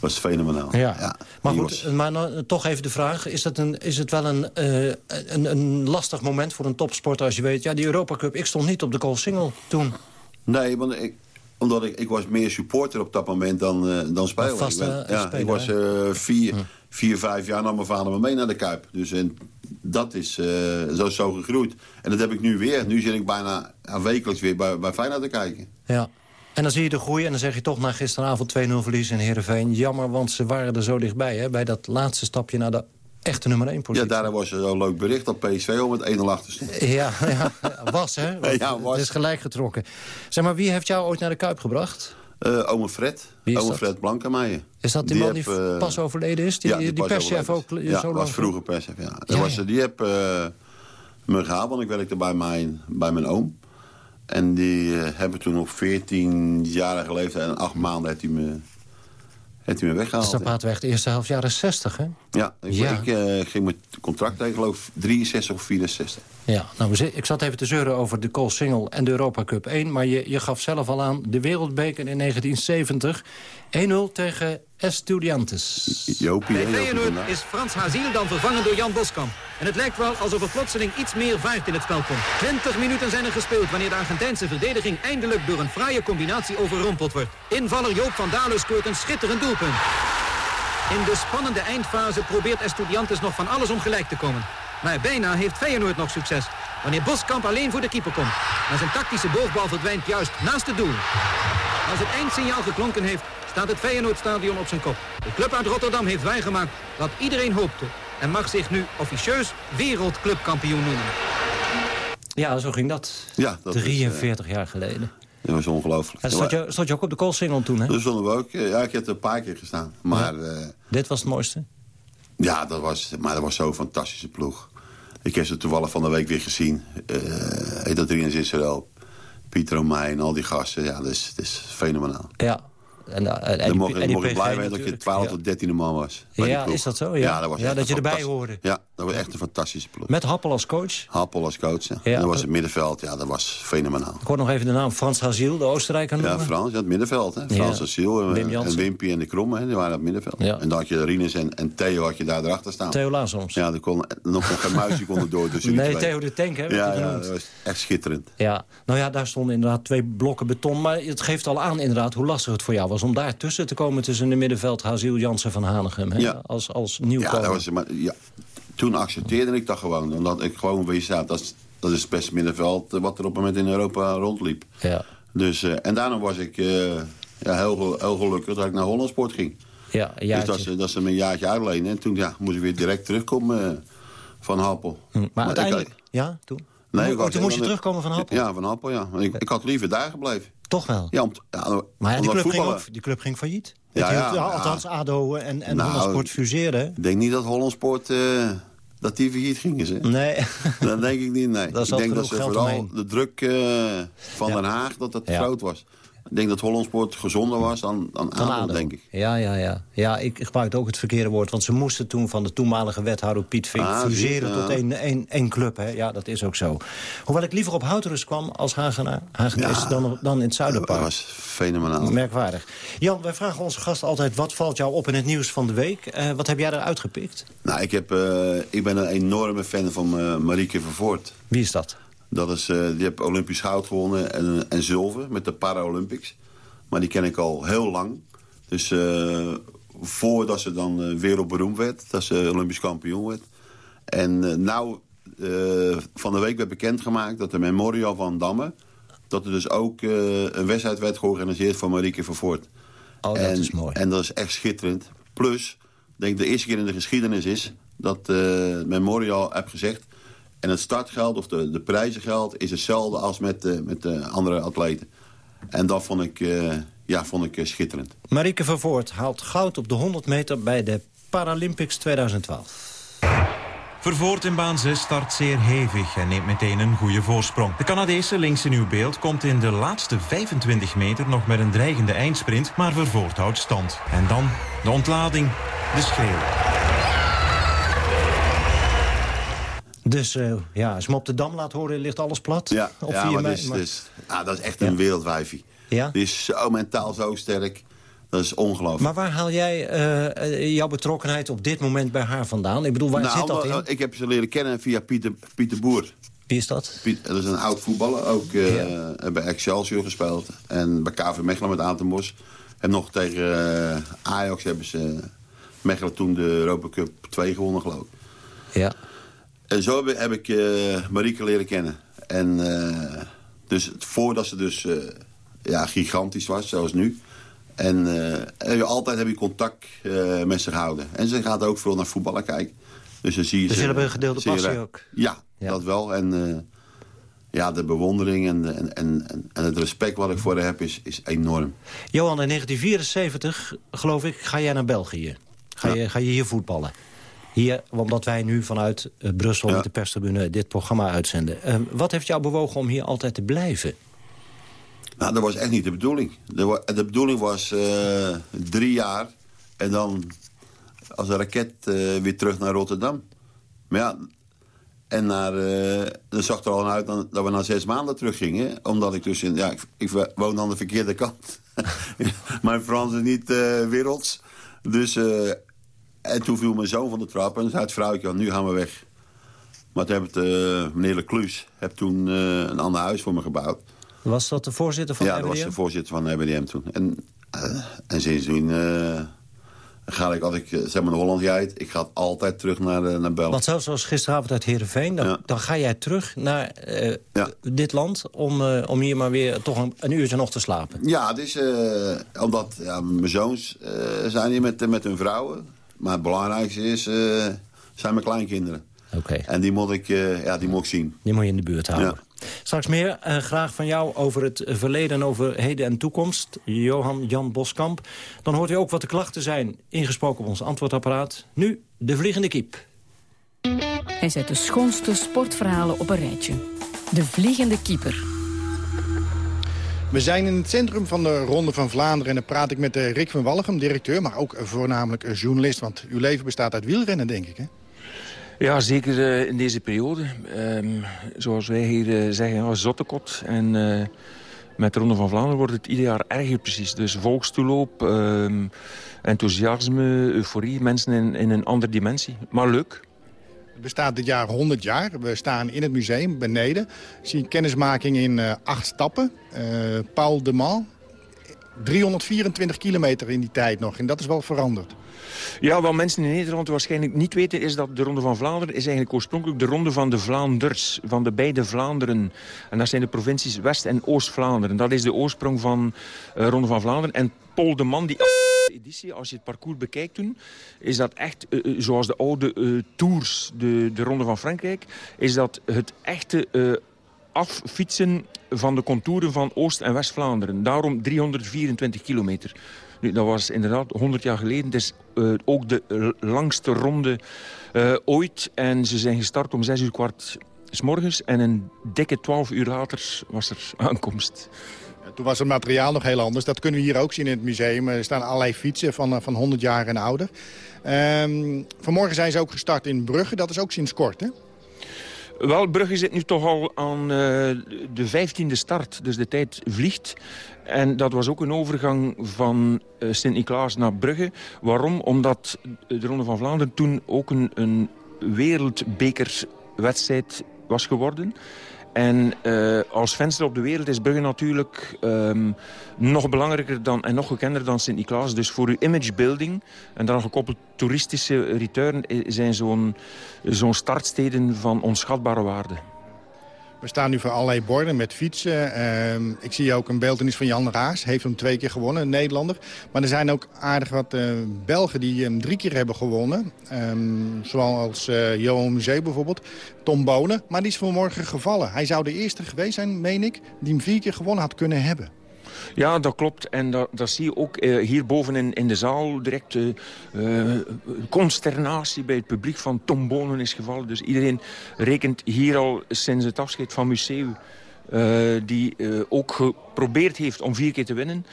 [SPEAKER 15] was fenomenaal.
[SPEAKER 14] Ja. maar
[SPEAKER 15] die
[SPEAKER 14] goed,
[SPEAKER 15] was-
[SPEAKER 14] maar nou, toch even de vraag. Is, dat een, is het wel een, eh, een, een lastig moment voor een topsporter als je weet... ja, die Europa Cup, ik stond niet op de single toen.
[SPEAKER 15] Nee, want ik, omdat ik, ik was meer supporter op dat moment dan, eh dan speler.
[SPEAKER 14] Vaste,
[SPEAKER 15] ik, ben-
[SPEAKER 14] eh,
[SPEAKER 15] ja,
[SPEAKER 14] speler,
[SPEAKER 15] ik was
[SPEAKER 14] hè?
[SPEAKER 15] eh, vier, vier, vijf jaar nam mijn vader me mee naar de Kuip. Dus en, dat is zo, zo gegroeid. En dat heb ik nu weer. Nu zit ik bijna ja, wekelijks weer bij, bij Feyenoord te kijken.
[SPEAKER 14] Ja. En dan zie je de groei en dan zeg je toch na gisteravond 2-0 verlies in Heerenveen. Jammer, want ze waren er zo dichtbij, hè, bij dat laatste stapje naar de echte nummer 1
[SPEAKER 15] Ja,
[SPEAKER 14] positie.
[SPEAKER 15] daar was er zo'n leuk bericht dat PSV om het 1-0 achter stond.
[SPEAKER 14] Ja, ja, was hè? Want
[SPEAKER 15] Ja, was.
[SPEAKER 14] Het is gelijk getrokken. Zeg maar, wie heeft jou ooit naar de Kuip gebracht?
[SPEAKER 15] Eh ome Fred.
[SPEAKER 14] Wie
[SPEAKER 15] ome? Fred Blankenmeijer.
[SPEAKER 14] Is dat die, man die
[SPEAKER 15] heb, eh,
[SPEAKER 14] pas overleden is? Die,
[SPEAKER 15] ja,
[SPEAKER 14] die, perschef ook eh,
[SPEAKER 15] is.
[SPEAKER 14] zo
[SPEAKER 15] Ja,
[SPEAKER 14] lang?
[SPEAKER 15] was vroeger perschef, ja.
[SPEAKER 14] Ja,
[SPEAKER 15] was,
[SPEAKER 14] ja.
[SPEAKER 15] Die heb eh, me gehaald, want ik werkte bij mijn, bij mijn oom. En die eh, hebben toen op 14-jarige leeftijd en acht maanden heeft hij me, heeft hij me
[SPEAKER 14] Dus
[SPEAKER 15] weggehaald.
[SPEAKER 14] dan
[SPEAKER 15] ja.
[SPEAKER 14] praten we echt de eerste helft jaren 60, hè?
[SPEAKER 15] Ja, ik,
[SPEAKER 14] Ja.
[SPEAKER 15] ik eh, ging mijn contract tegen, geloof ik, 63 of 64.
[SPEAKER 14] Ja, nou, ik zat even te zeuren over de Coal Single en de Europa Cup 1... maar je, je gaf zelf al aan de Wereldbeker in 1970. 1-0 tegen Estudiantes.
[SPEAKER 15] Jopie,
[SPEAKER 16] Bij Feyenoord is Frans Haziel dan vervangen door Jan Boskamp. En het lijkt wel alsof er plotseling iets meer vaart in het spel komt. 20 minuten zijn er gespeeld wanneer de Argentijnse verdediging eindelijk door een fraaie combinatie overrompeld wordt. Invaller Joop van Dalen scoort een schitterend doelpunt. In de spannende eindfase probeert Estudiantes nog van alles om gelijk te komen. Maar bijna heeft Feyenoord nog succes. Wanneer Boskamp alleen voor de keeper komt. Maar zijn tactische boogbal verdwijnt juist naast het doel. Als het eindsignaal geklonken heeft, staat het Feyenoordstadion op zijn kop. De club uit Rotterdam heeft wijgemaakt wat iedereen hoopte. En mag zich nu officieus wereldclubkampioen noemen.
[SPEAKER 14] Ja, zo ging dat.
[SPEAKER 15] Ja, dat is, eh,
[SPEAKER 14] 43 jaar geleden.
[SPEAKER 15] Dat was ongelooflijk.
[SPEAKER 14] En stond, je, stond je ook op de Coal Single toen, hè?
[SPEAKER 15] Dus stonden we ook. eh, Ja, ik heb er een paar keer gestaan. Maar eh,
[SPEAKER 14] Dit was het mooiste.
[SPEAKER 15] ja, dat was, maar dat was zo'n fantastische ploeg. Ik heb ze toevallig van de week weer gezien. Heet dat Rins Israël, Pieter Romein en al die gasten. Ja, dat is, is fenomenaal.
[SPEAKER 14] Ja. En, eh, en, en
[SPEAKER 15] Dan mocht,
[SPEAKER 14] en
[SPEAKER 15] blij zijn dat je
[SPEAKER 14] natuurlijk.
[SPEAKER 15] 12
[SPEAKER 14] Ja.
[SPEAKER 15] tot 13e man was.
[SPEAKER 14] Ja, is dat zo? Ja.
[SPEAKER 15] dat, was
[SPEAKER 14] Ja, je erbij hoorde.
[SPEAKER 15] Ja, dat was echt een fantastische ploeg.
[SPEAKER 14] Met Happel als coach.
[SPEAKER 15] Happel als coach. Ja.
[SPEAKER 14] Ja.
[SPEAKER 15] En dat was het middenveld. Ja, dat was fenomenaal.
[SPEAKER 14] Ik hoor nog even de naam Frans Haziel, de Oostenrijker
[SPEAKER 15] Ja,
[SPEAKER 14] noemen.
[SPEAKER 15] Frans, ja, het middenveld. Hè. Frans
[SPEAKER 14] Ja.
[SPEAKER 15] Asiel en,
[SPEAKER 14] Wim
[SPEAKER 15] en
[SPEAKER 14] Jansen.
[SPEAKER 15] Wimpy en de Kromme, hè, die waren op het middenveld.
[SPEAKER 14] Ja.
[SPEAKER 15] En dan had je Rinus en, en Theo had je daar erachter staan.
[SPEAKER 14] Theo Lazoms.
[SPEAKER 15] Ja, er kon nog geen muisje kon er door tussen
[SPEAKER 14] Nee. Theo de Tank, hè,
[SPEAKER 15] Ja, ja, dat was echt schitterend.
[SPEAKER 14] Ja, nou ja, daar stonden inderdaad twee blokken beton. Maar het geeft al aan inderdaad hoe lastig het voor jou was... om daar tussen te komen tussen de middenveld Haziel Jansen van Hanegem. Hè?
[SPEAKER 15] Ja.
[SPEAKER 14] Als, als
[SPEAKER 15] Ja,
[SPEAKER 14] nieuwkomer.
[SPEAKER 15] dat was, maar, ja, toen accepteerde ik dat gewoon. Omdat ik gewoon wist, ja, dat is, dat is het beste middenveld... eh, wat er op het moment in Europa rondliep.
[SPEAKER 14] Ja.
[SPEAKER 15] Dus, eh, en daarom was ik eh, ja, heel, heel gelukkig dat ik naar Hollandsport ging.
[SPEAKER 14] Ja, een
[SPEAKER 15] Dus dat ze, dat ze me een jaartje uitlenen. En toen ja, moest ik weer direct terugkomen eh, van Happel.
[SPEAKER 14] Hm, Maar, uiteindelijk... ja, toen?
[SPEAKER 15] Nee,
[SPEAKER 14] toen moest je terugkomen van Happel?
[SPEAKER 15] Ja, van Happel, ja. Ik, ik had liever daar gebleven.
[SPEAKER 14] Toch wel?
[SPEAKER 15] Ja, om, ja,
[SPEAKER 14] maar ja, die, club ging ook, die club ging failliet.
[SPEAKER 15] Ja,
[SPEAKER 14] althans, ADO en, en
[SPEAKER 15] Nou,
[SPEAKER 14] Hollandsport fuseerden.
[SPEAKER 15] Ik denk niet dat Hollandsport... eh dat die failliet gingen, ze.
[SPEAKER 14] Nee.
[SPEAKER 15] Dat denk ik niet, nee. Ik denk dat ze vooral
[SPEAKER 14] omheen.
[SPEAKER 15] de druk eh, van Den Haag, dat dat groot was. Ik denk dat Hollandsport gezonder was dan, dan ADO. denk ik.
[SPEAKER 14] Ja, ja, ja. ja ik, ik gebruikte ook het verkeerde woord. Want ze moesten toen van de toenmalige wethouder Piet Vink...
[SPEAKER 15] Ah,
[SPEAKER 14] fuseren
[SPEAKER 15] ja.
[SPEAKER 14] tot één, één, één club. Hè. Ja, dat is ook zo. Hoewel ik liever op Houterus kwam als Hagenaar,
[SPEAKER 15] Ja.
[SPEAKER 14] dan, dan in het Zuiderpark.
[SPEAKER 15] Dat was fenomenaal.
[SPEAKER 14] Merkwaardig. Jan, wij vragen onze gasten altijd... wat valt jou op in het nieuws van de week? Eh, wat heb jij eruit gepikt?
[SPEAKER 15] Nou, ik, heb, eh, ik ben een enorme fan van eh, Marieke Vervoort.
[SPEAKER 14] Wie is dat?
[SPEAKER 15] Dat is, eh, die heeft Olympisch goud gewonnen en, en zilver met de Paralympics. Maar die ken ik al heel lang. Dus eh, voordat ze dan eh, wereldberoemd werd, dat ze Olympisch kampioen werd. En eh, nou, van de week werd bekendgemaakt dat de Memorial van Damme... dat er dus ook een wedstrijd werd georganiseerd voor Marieke Vervoort.
[SPEAKER 14] Oh, dat
[SPEAKER 15] en,
[SPEAKER 14] is mooi.
[SPEAKER 15] En dat is echt schitterend. Plus, ik denk de eerste keer in de geschiedenis is... dat eh, Memorial heb gezegd... en het startgeld of de, de prijzengeld is hetzelfde als met, eh, met de andere atleten. En dat vond ik, eh, ja, vond ik eh, schitterend.
[SPEAKER 14] Marieke Vervoort haalt goud op de 100 meter bij de Paralympics 2012.
[SPEAKER 17] Vervoort in baan 6 start zeer hevig en neemt meteen een goede voorsprong. De Canadese links in uw beeld komt in de laatste 25 meter nog met een dreigende eindsprint, maar Vervoort houdt stand. En dan de ontlading, de schreeuw.
[SPEAKER 14] Dus eh, ja, als je hem op de Dam laat horen, ligt alles plat.
[SPEAKER 15] Ja,
[SPEAKER 14] Op
[SPEAKER 15] ja
[SPEAKER 14] 4
[SPEAKER 15] maar
[SPEAKER 14] mei,
[SPEAKER 15] dus, ah, dat is echt een wereldwijfie.
[SPEAKER 14] Ja?
[SPEAKER 15] Die is zo mentaal zo sterk. Dat is ongelooflijk.
[SPEAKER 14] Maar waar haal jij eh, eh, jouw betrokkenheid op dit moment bij haar vandaan? Ik bedoel, waar
[SPEAKER 15] Nou,
[SPEAKER 14] zit dat in?
[SPEAKER 15] omdat- Ik heb ze leren kennen via Pieter, Pieter Boer.
[SPEAKER 14] Wie is dat?
[SPEAKER 15] Piet, dat is een oud voetballer, ook eh, bij Excelsior gespeeld. En bij KV Mechelen met Atenbos. En nog tegen eh, Ajax hebben ze Mechelen toen de Europa Cup 2 gewonnen, geloof ik.
[SPEAKER 14] Ja.
[SPEAKER 15] En zo heb, heb ik eh, Marieke leren kennen. En eh, dus voordat ze dus eh, ja, gigantisch was, zoals nu. En altijd heb je contact met ze gehouden. En ze gaat ook veel naar voetballen kijken. Dus dan zie je
[SPEAKER 14] Dus
[SPEAKER 15] ze,
[SPEAKER 14] hebben een gedeelde
[SPEAKER 15] je
[SPEAKER 14] passie ook?
[SPEAKER 15] Ja, dat wel. En ja, de bewondering en, en, en, en het respect wat ik voor haar heb is, is enorm.
[SPEAKER 14] Johan, in 1974, geloof ik, ga jij naar België. Ga, je, ga je hier voetballen. Hier, omdat wij nu vanuit eh, Brussel met de perstribune dit programma uitzenden. Eh, wat heeft jou bewogen om hier altijd te blijven?
[SPEAKER 15] Nou, dat was echt niet de bedoeling. De, bedoeling was eh, drie jaar en dan als een raket eh, weer terug naar Rotterdam. Maar ja, en naar, dan zag er al uit dat we na zes maanden teruggingen. Omdat ik dus in, ja, ik, ik woon aan de verkeerde kant. mijn Frans is niet werelds. Dus, en toen viel mijn zoon van de trap en zei het vrouwtje, nu gaan we weg. Maar toen heeft eh, meneer Leclus heb toen eh, een ander huis voor me gebouwd.
[SPEAKER 14] Was dat de voorzitter van
[SPEAKER 15] ja,
[SPEAKER 14] de
[SPEAKER 15] dat was de voorzitter van de RBDM toen. En, eh, en sindsdien eh, ga ik, als ik zeg maar de Holland uit, ik ga altijd terug naar, naar België.
[SPEAKER 14] Want zelfs zoals gisteravond uit Heerenveen... dan, dan ga jij terug naar dit land... Om, om hier maar weer toch een, een uurtje nog te slapen.
[SPEAKER 15] Ja, het is eh, omdat ja, mijn zoons zijn hier met, met hun vrouwen. Maar het belangrijkste is, eh, zijn mijn kleinkinderen.
[SPEAKER 14] Oké.
[SPEAKER 15] En die moet, ik, eh, ja, die moet ik zien.
[SPEAKER 14] Die moet je in de buurt houden. Straks meer eh, graag van jou over het verleden en over heden en toekomst. Johan Jan Boskamp. Dan hoort u ook wat de klachten zijn ingesproken op ons antwoordapparaat. Nu de vliegende kiep.
[SPEAKER 11] Hij zet de schoonste sportverhalen op een rijtje. De vliegende keeper.
[SPEAKER 18] We zijn in het centrum van de Ronde van Vlaanderen... en dan praat ik met eh, Rick van Walligem, directeur... maar ook voornamelijk journalist, want uw leven bestaat uit wielrennen, denk ik, hè?
[SPEAKER 19] Ja, zeker eh, in deze periode. Ehm, zoals wij hier eh, zeggen, ja, zottekot. En met de Ronde van Vlaanderen wordt het ieder jaar erger precies. Dus volkstoeloop, ehm, enthousiasme, euforie. Mensen in, in een andere dimensie. Maar leuk.
[SPEAKER 18] Bestaat dit jaar 100 jaar. We staan in het museum beneden. Ik zie een kennismaking in eh, acht stappen. Eh, Paul de Mal. 324 kilometer in die tijd nog. En dat is wel veranderd.
[SPEAKER 19] Ja, wat mensen in Nederland waarschijnlijk niet weten... is dat de Ronde van Vlaanderen is eigenlijk oorspronkelijk de Ronde van de Vlaanders. Van de beide Vlaanderen. En dat zijn de provincies West- en Oost-Vlaanderen. Dat is de oorsprong van eh Ronde van Vlaanderen. En Paul de Man, die editie, als je het parcours bekijkt toen... is dat echt, eh, eh, zoals de oude tours, de, de Ronde van Frankrijk... is dat het echte... affietsen van de contouren van Oost- en West-Vlaanderen. Daarom 324 kilometer. Dat was inderdaad 100 jaar geleden. Is uh, ook de langste ronde uh, ooit. En ze zijn gestart om 6 uur kwart s morgens. En een dikke 12 uur later was er aankomst.
[SPEAKER 18] Toen was het materiaal nog heel anders. Dat kunnen we hier ook zien in het museum. Er staan allerlei fietsen van, van 100 jaar en ouder. Um, vanmorgen zijn ze ook gestart in Brugge. Dat is ook sinds kort, hè?
[SPEAKER 19] Wel, Brugge zit nu toch al aan uh, de vijftiende start. Dus de tijd vliegt. En dat was ook een overgang van uh, Sint-Niklaas naar Brugge. Waarom? Omdat de Ronde van Vlaanderen toen ook een, een wereldbekerwedstrijd was geworden. En uh, als venster op de wereld is Brugge natuurlijk um, nog belangrijker dan, en nog gekender dan Sint-Niklaas. Dus voor uw imagebuilding en dan gekoppeld toeristische return zijn zo'n zo'n startsteden van onschatbare waarde.
[SPEAKER 18] We staan nu voor allerlei borden met fietsen. Uh, ik zie ook een beeldenis van Jan Raas. Heeft hem twee keer gewonnen, een Nederlander. Maar er zijn ook aardig wat uh, Belgen die hem drie keer hebben gewonnen. Um, zoals uh, Johan Musee bijvoorbeeld. Tom Bonen. Maar die is vanmorgen gevallen. Hij zou de eerste geweest zijn, meen ik, die hem vier keer gewonnen had kunnen hebben.
[SPEAKER 19] Ja, dat klopt. En dat, dat zie je ook hierboven in, in de zaal. Direct uh, uh, consternatie bij het publiek van Tom Bonen is gevallen. Dus iedereen rekent hier al sinds het afscheid van Museum... die ook geprobeerd heeft om vier keer te winnen...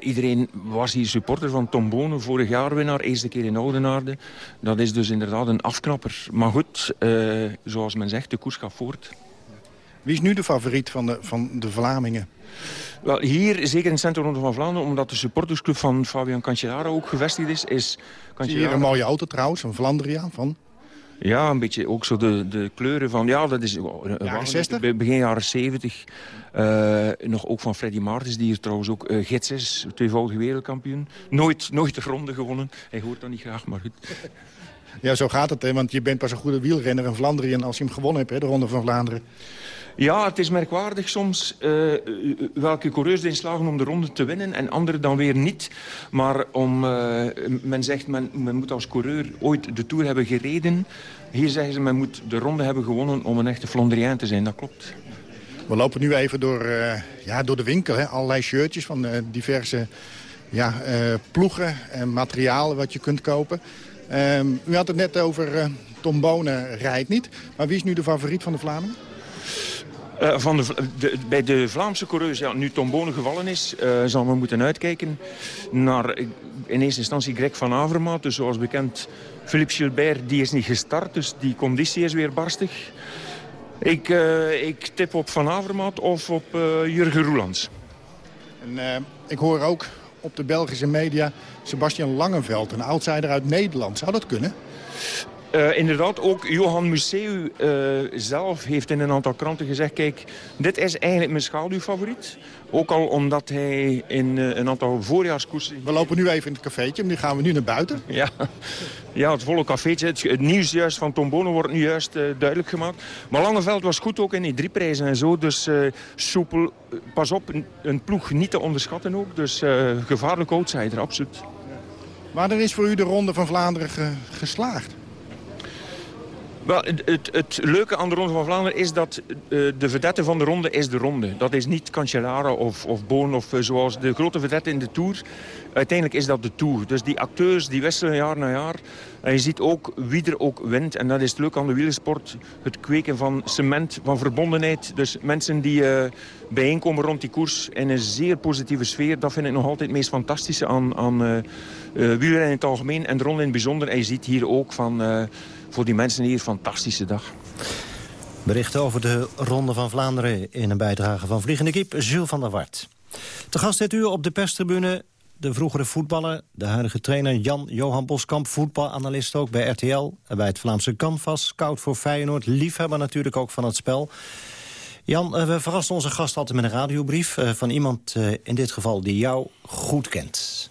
[SPEAKER 19] iedereen was hier supporter van Tom Bonen, vorig jaar winnaar, eerste keer in Oudenaarde. Dat is dus inderdaad een afknapper. Maar goed, zoals men zegt, de koers gaat voort.
[SPEAKER 18] Wie is nu de favoriet van de, van de Vlamingen?
[SPEAKER 19] Wel, hier, zeker in het centrum van Vlaanderen, omdat de supportersclub van Fabian Cancellara ook gevestigd is, is
[SPEAKER 18] Cancellara... Hier een mooie auto trouwens, een Vlandria van...
[SPEAKER 19] Ja, een beetje ook zo de, de kleuren van... Ja, dat is
[SPEAKER 18] jaren 60?
[SPEAKER 19] begin jaren 70. Uh, nog ook van Freddy Maartens, die is trouwens ook uh, gids is. Tweevoudig wereldkampioen. Nooit, nooit de ronde gewonnen. Hij hoort dat niet graag, maar goed.
[SPEAKER 18] Ja, zo gaat het, hè, want je bent pas een goede wielrenner in Vlaanderen... als je hem gewonnen hebt, hè, de Ronde van Vlaanderen.
[SPEAKER 19] Ja, het is merkwaardig soms uh, welke coureurs erin slagen om de ronde te winnen en anderen dan weer niet. Maar om, uh, men zegt men, men moet als coureur ooit de Tour hebben gereden. Hier zeggen ze men moet de ronde hebben gewonnen om een echte Flandrien te zijn. Dat klopt.
[SPEAKER 18] We lopen nu even door, uh, ja, door de winkel. Hè. Allerlei shirtjes van diverse ja, ploegen en materialen wat je kunt kopen. Um, u had het net over Tom Bonen rijdt niet. Maar wie is nu de favoriet van de Vlamingen?
[SPEAKER 19] Uh, van de, bij de Vlaamse coureurs, ja, nu Tom Bonen gevallen is, uh, zal men moeten uitkijken naar in eerste instantie Greg van Avermaat. Dus zoals bekend, Philippe Gilbert, die is niet gestart, dus die conditie is weer barstig. Ik, ik tip op Van Avermaat of op Jurgen Roelands.
[SPEAKER 18] En, ik hoor ook op de Belgische media Sebastian Langenveld, een outsider uit Nederland. Zou dat kunnen?
[SPEAKER 19] Uh, inderdaad, ook Johan Museu uh, zelf heeft in een aantal kranten gezegd... kijk, dit is eigenlijk mijn schaduwfavoriet. Ook al omdat hij in uh, een aantal voorjaarskoersen...
[SPEAKER 18] We lopen nu even in het cafeetje, nu gaan we nu naar buiten.
[SPEAKER 19] Ja, ja het volle cafeetje. Het, het nieuws juist van Tom Bono wordt nu juist duidelijk gemaakt. Maar Langeveld was goed ook in die drie prijzen en zo. Dus soepel, pas op, een, een, ploeg niet te onderschatten ook. Dus gevaarlijk outsider, absoluut.
[SPEAKER 18] Maar er is voor u de Ronde van Vlaanderen ge geslaagd.
[SPEAKER 19] Wel, het, het, leuke aan de Ronde van Vlaanderen is dat uh, de vedette van de ronde is de ronde. Dat is niet Cancellara of, of Boon of uh, zoals de grote vedette in de Tour. Uiteindelijk is dat de Tour. Dus die acteurs die wisselen jaar na jaar. En je ziet ook wie er ook wint. En dat is het leuke aan de wielersport. Het kweken van cement, van verbondenheid. Dus mensen die uh, bijeenkomen rond die koers in een zeer positieve sfeer. Dat vind ik nog altijd het meest fantastische aan, aan in het algemeen. En de ronde in het bijzonder. En je ziet hier ook van voor die mensen hier een fantastische dag.
[SPEAKER 14] Berichten over de Ronde van Vlaanderen in een bijdrage van Vliegende Kiep, Jules van der Wart. Te gast dit uur op de perstribune de vroegere voetballer, de huidige trainer Jan-Johan Boskamp... voetbalanalist ook bij RTL, bij het Vlaamse Canvas... scout voor Feyenoord, liefhebber natuurlijk ook van het spel. Jan, eh, we verrassen onze gast altijd met een radiobrief... Eh, van iemand eh, in dit geval die jou goed kent.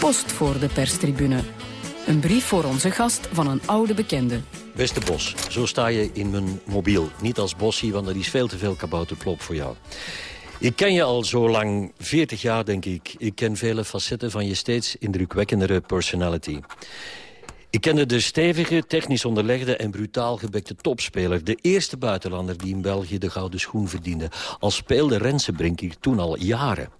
[SPEAKER 11] Post voor de perstribune. Een brief voor onze gast van een oude bekende.
[SPEAKER 20] Beste Bos, zo sta je in mijn mobiel. Niet als Bossie, want dat is veel te veel kabouterplop voor jou. Ik ken je al zo lang, 40 jaar denk ik. Ik ken vele facetten van je steeds indrukwekkendere personality. Ik kende de stevige, technisch onderlegde en brutaal gebekte topspeler. De eerste buitenlander die in België de gouden schoen verdiende. Al speelde Rensenbrink toen al jaren.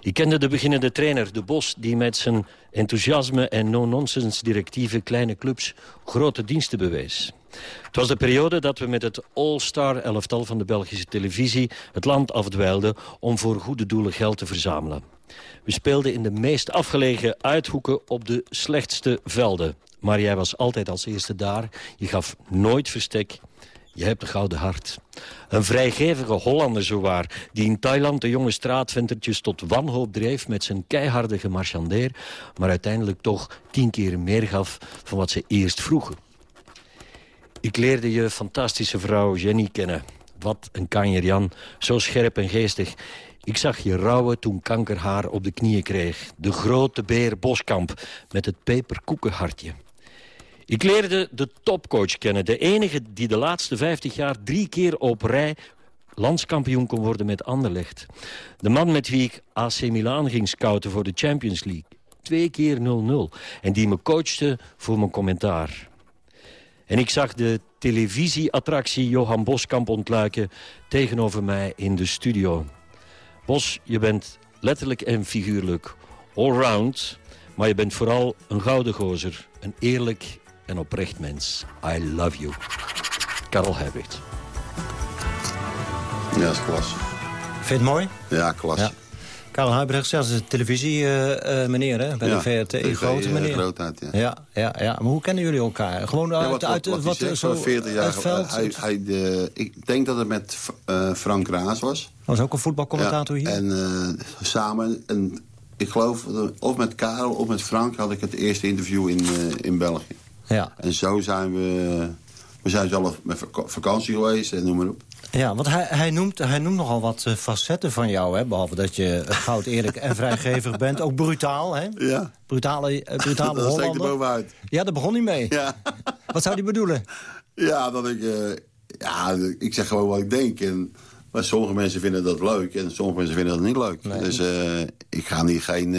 [SPEAKER 20] Ik kende de beginnende trainer, De Bos, die met zijn enthousiasme en no-nonsense directieve kleine clubs grote diensten bewees. Het was de periode dat we met het All-Star elftal van de Belgische televisie het land afdweilden om voor goede doelen geld te verzamelen. We speelden in de meest afgelegen uithoeken op de slechtste velden. Maar jij was altijd als eerste daar. Je gaf nooit verstek. Je hebt een gouden hart. Een vrijgevige Hollander zowaar... die in Thailand de jonge straatventertjes tot wanhoop dreef... met zijn keiharde gemarchandeer... maar uiteindelijk toch tien keer meer gaf van wat ze eerst vroegen. Ik leerde je fantastische vrouw Jenny kennen. Wat een kanjer Jan, zo scherp en geestig. Ik zag je rouwen toen kanker haar op de knieën kreeg. De grote beer Boskamp met het peperkoekenhartje. Ik leerde de topcoach kennen. De enige die de laatste 50 jaar drie keer op rij landskampioen kon worden met Anderlecht. De man met wie ik AC Milan ging scouten voor de Champions League. Twee keer 0-0. En die me coachte voor mijn commentaar. En ik zag de televisieattractie Johan Boskamp ontluiken tegenover mij in de studio. Bos, je bent letterlijk en figuurlijk allround... maar je bent vooral een gouden gozer, een eerlijk en oprecht mens. I love you. Karel Herbert.
[SPEAKER 15] Ja, dat is klas.
[SPEAKER 14] Vind je het mooi?
[SPEAKER 15] Ja, klas. Ja.
[SPEAKER 14] Karel Huibrecht, zelfs de televisie uh, meneer, hè? bij
[SPEAKER 15] ja,
[SPEAKER 14] de VRT.
[SPEAKER 15] TV,
[SPEAKER 14] grote meneer.
[SPEAKER 15] grootheid, ja.
[SPEAKER 14] Ja, ja, ja. Maar hoe kennen jullie elkaar? Gewoon uit,
[SPEAKER 15] ja, wat,
[SPEAKER 14] uit,
[SPEAKER 15] wat, wat, wat zo 40 jaar
[SPEAKER 14] veld?
[SPEAKER 15] Hij, hij, de, ik denk dat het met uh, Frank Raas was.
[SPEAKER 14] Was ook een voetbalcommentator
[SPEAKER 15] ja,
[SPEAKER 14] hier?
[SPEAKER 15] En uh, samen, en ik geloof, of met Karel of met Frank had ik het eerste interview in, in België.
[SPEAKER 14] Ja.
[SPEAKER 15] En zo zijn we... We zijn zelf met vakantie geweest en noem maar op.
[SPEAKER 14] Ja, want hij, hij, noemt, hij noemt nogal wat uh, facetten van jou, hè? Behalve dat je goud eerlijk en vrijgevig bent. Ook brutaal, hè?
[SPEAKER 15] Ja.
[SPEAKER 14] Brutale, uh, brutale
[SPEAKER 15] dat steekt er bovenuit.
[SPEAKER 14] Ja, daar begon hij mee.
[SPEAKER 15] Ja.
[SPEAKER 14] wat zou hij bedoelen?
[SPEAKER 15] Ja, dat ik... Uh, ja, ik zeg gewoon wat ik denk. En, maar sommige mensen vinden dat leuk en sommige mensen vinden dat niet leuk. Nee. Dus ik ga niet geen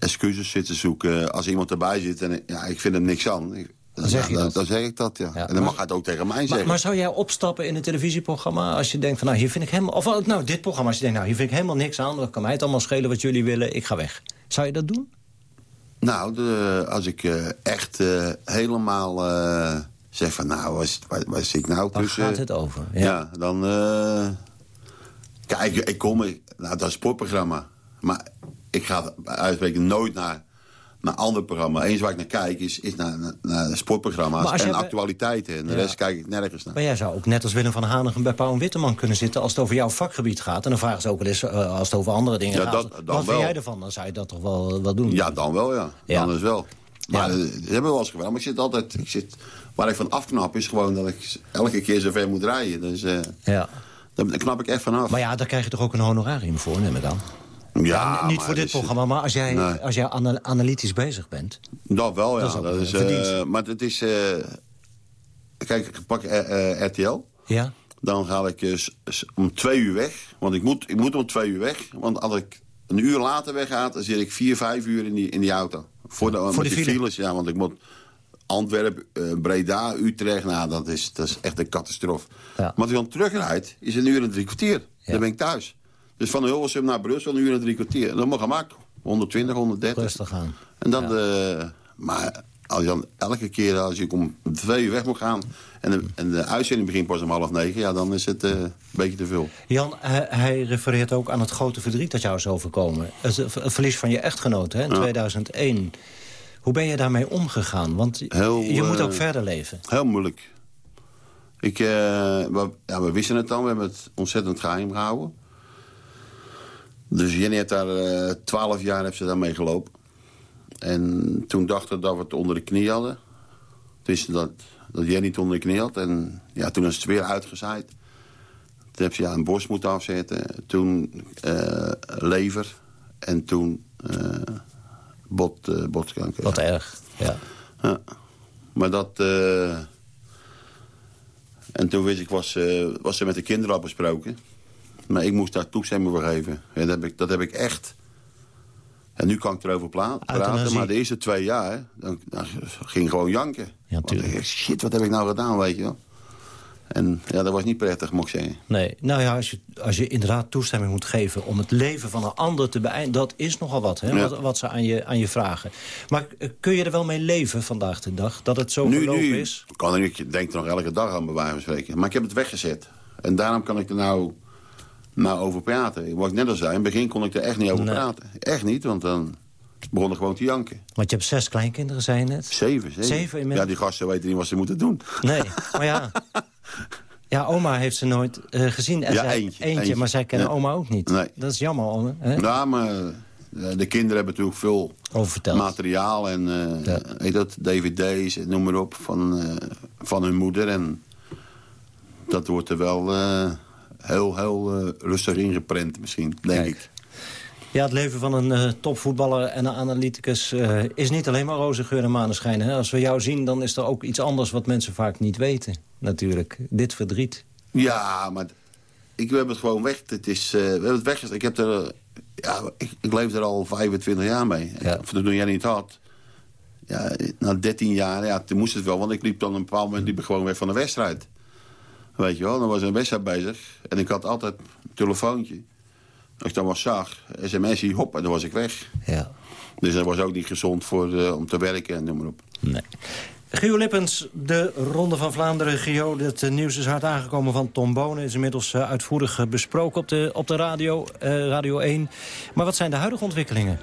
[SPEAKER 15] excuses zitten zoeken als iemand erbij zit. En ja, ik vind er niks aan. Ik,
[SPEAKER 14] dan zeg je dat.
[SPEAKER 15] Dan zeg ik dat, ja. ja en dan mag hij het ook tegen mij zeggen.
[SPEAKER 14] Maar, maar, zou jij opstappen in een televisieprogramma als je denkt van... nou, hier vind ik helemaal... Of nou, dit programma, als je denkt, nou, hier vind ik helemaal niks aan... dan kan mij het allemaal schelen wat jullie willen, ik ga weg. Zou je dat doen?
[SPEAKER 15] Nou, de, als ik uh, echt uh, helemaal uh, zeg van... nou, waar, waar, waar zit ik nou
[SPEAKER 14] Waar
[SPEAKER 15] tussen...
[SPEAKER 14] gaat het over?
[SPEAKER 15] Ja, ja dan... kijk, ik kom... Nou, dat is een sportprogramma. Maar ik ga uitspreken nooit naar naar ander programma. Eens waar ik naar kijk is, is naar, naar, naar sportprogramma's en actualiteiten. En de ja. rest kijk ik nergens naar.
[SPEAKER 14] Maar jij zou ook net als Willem van Hanegem bij Pauw en Witteman kunnen zitten... als het over jouw vakgebied gaat. En dan vragen ze ook wel eens uh, als het over andere dingen
[SPEAKER 15] ja,
[SPEAKER 14] gaat.
[SPEAKER 15] Dat, dan
[SPEAKER 14] Wat
[SPEAKER 15] wel.
[SPEAKER 14] vind jij ervan? Dan zou je dat toch wel, wel doen?
[SPEAKER 15] Ja, dan wel, ja.
[SPEAKER 14] ja.
[SPEAKER 15] Dan is wel. Maar ja. dat hebben we wel eens gedaan. Maar ik zit altijd... Ik zit, waar ik van afknap is gewoon dat ik elke keer zo ver moet rijden. Dus uh,
[SPEAKER 14] ja.
[SPEAKER 15] daar knap ik echt van af.
[SPEAKER 14] Maar ja, daar krijg je toch ook een honorarium voor, neem ik aan?
[SPEAKER 15] Ja,
[SPEAKER 14] ja, niet voor dit
[SPEAKER 15] is,
[SPEAKER 14] programma, maar als jij,
[SPEAKER 15] nee.
[SPEAKER 14] als jij anal analytisch bezig bent.
[SPEAKER 15] Dat wel, ja.
[SPEAKER 14] Dat is,
[SPEAKER 15] dat is, uh, maar het is... Uh, kijk, ik pak uh, RTL.
[SPEAKER 14] Ja.
[SPEAKER 15] Dan ga ik om twee uur weg. Want ik moet, ik moet om twee uur weg. Want als ik een uur later wegga, dan zit ik vier, vijf uur in die, in die auto. Voor de,
[SPEAKER 14] ja, voor
[SPEAKER 15] de
[SPEAKER 14] file.
[SPEAKER 15] files, ja. Want ik moet Antwerpen, Breda, Utrecht. Nou, dat is, dat is echt een catastrofe.
[SPEAKER 14] Ja.
[SPEAKER 15] Maar als ik dan terugrijd, is een uur en drie kwartier. Dan ben ik thuis. Dus van Hilversum naar Brussel een uur en drie kwartier. Dat mag gemaakt. 120, 130.
[SPEAKER 14] Rustig aan.
[SPEAKER 15] En dan, ja. uh, maar als je dan elke keer als je om twee uur weg moet gaan... en de, en de uitzending begint pas om half negen... ja, dan is het uh, een beetje te veel.
[SPEAKER 14] Jan, hij, hij, refereert ook aan het grote verdriet dat jou is overkomen. Het, het verlies van je echtgenoot hè, in ja. 2001. Hoe ben je daarmee omgegaan? Want
[SPEAKER 15] heel,
[SPEAKER 14] je moet ook uh, verder leven.
[SPEAKER 15] Heel moeilijk. Ik, we, ja, we wisten het dan, we hebben het ontzettend geheim gehouden. Dus Jenny heeft daar uh, twaalf jaar heeft ze daarmee gelopen. En toen dachten dat we het onder de knie hadden. Toen dat, dat Jenny het onder de knie had. En ja, toen is het weer uitgezaaid. Toen heb ze ja, een borst moeten afzetten. Toen uh, lever. En toen uh, bot, botkanker.
[SPEAKER 14] Wat erg, ja.
[SPEAKER 15] ja. Maar dat... en toen wist ik, was, was ze met de kinderen al besproken. Maar ik moest daar toestemming voor geven. En dat heb ik, dat heb ik echt... En nu kan ik erover praten,
[SPEAKER 14] Euthanasie.
[SPEAKER 15] maar de eerste twee jaar... dan, dan ging gewoon janken.
[SPEAKER 14] Ja,
[SPEAKER 15] dacht, Shit, wat heb ik nou gedaan, weet je wel. En ja, dat was niet prettig, moet ik zeggen.
[SPEAKER 14] Nee, nou ja, als je, als je inderdaad toestemming moet geven... om het leven van een ander te beëindigen, dat is nogal wat, hè,
[SPEAKER 15] Ja.
[SPEAKER 14] wat, wat ze aan je, aan je vragen. Maar eh, kun je er wel mee leven vandaag de dag, dat het zo
[SPEAKER 15] nu,
[SPEAKER 14] verlopen
[SPEAKER 15] nu
[SPEAKER 14] is?
[SPEAKER 15] kan ik, ik denk er nog elke dag aan, bij wijze van spreken. Maar ik heb het weggezet. En daarom kan ik er nou, nou over praten. Wat ik net al zei, in het begin kon ik er echt niet over
[SPEAKER 14] Nee.
[SPEAKER 15] praten. Echt niet, want dan begon ik gewoon te janken.
[SPEAKER 14] Want je hebt zes kleinkinderen, zei je net.
[SPEAKER 15] Zeven, zeven.
[SPEAKER 14] Zeven inmiddels?
[SPEAKER 15] Ja, die gasten weten niet wat ze moeten doen.
[SPEAKER 14] Nee, maar ja... Ja, oma heeft ze nooit eh, gezien. En
[SPEAKER 15] Ja,
[SPEAKER 14] zij-
[SPEAKER 15] eentje, eentje.
[SPEAKER 14] maar zij kennen
[SPEAKER 15] Ja.
[SPEAKER 14] oma ook niet.
[SPEAKER 15] Nee.
[SPEAKER 14] Dat is jammer, Anne. Hè?
[SPEAKER 15] Ja, maar eh, de kinderen hebben natuurlijk veel
[SPEAKER 14] Over verteld.
[SPEAKER 15] materiaal en weet dat, dvd's noem maar op van, van hun moeder. En dat wordt er wel heel, heel eh, rustig ingeprent misschien, denk ik.
[SPEAKER 14] Ja, het leven van een eh, topvoetballer en een analyticus eh, is niet alleen maar roze geur en maneschijn. Hè? Als we jou zien, dan is er ook iets anders wat mensen vaak niet weten. Natuurlijk, dit verdriet.
[SPEAKER 15] Ja, maar ik heb het gewoon weg. Het is, we hebben het weggezet. Ik heb er, ja, ik, ik leef er al 25 jaar mee. Of toen jij niet had. Ja, na 13 jaar, ja, toen moest het wel. Want ik liep dan een bepaald moment liep ik gewoon weg van de wedstrijd. Weet je wel, dan was een wedstrijd bezig. En ik had altijd een telefoontje. Als ik dan wat zag, sms'ie, hop, en dan was ik weg.
[SPEAKER 14] Ja.
[SPEAKER 15] Dus dat was ook niet gezond voor, eh, om te werken en noem maar op.
[SPEAKER 14] Nee. Gio Lippens, de Ronde van Vlaanderen. Gio, het eh, nieuws is hard aangekomen van Tom Bonen. Is inmiddels eh, uitvoerig besproken op de, op de radio, Radio 1. Maar wat zijn de huidige ontwikkelingen?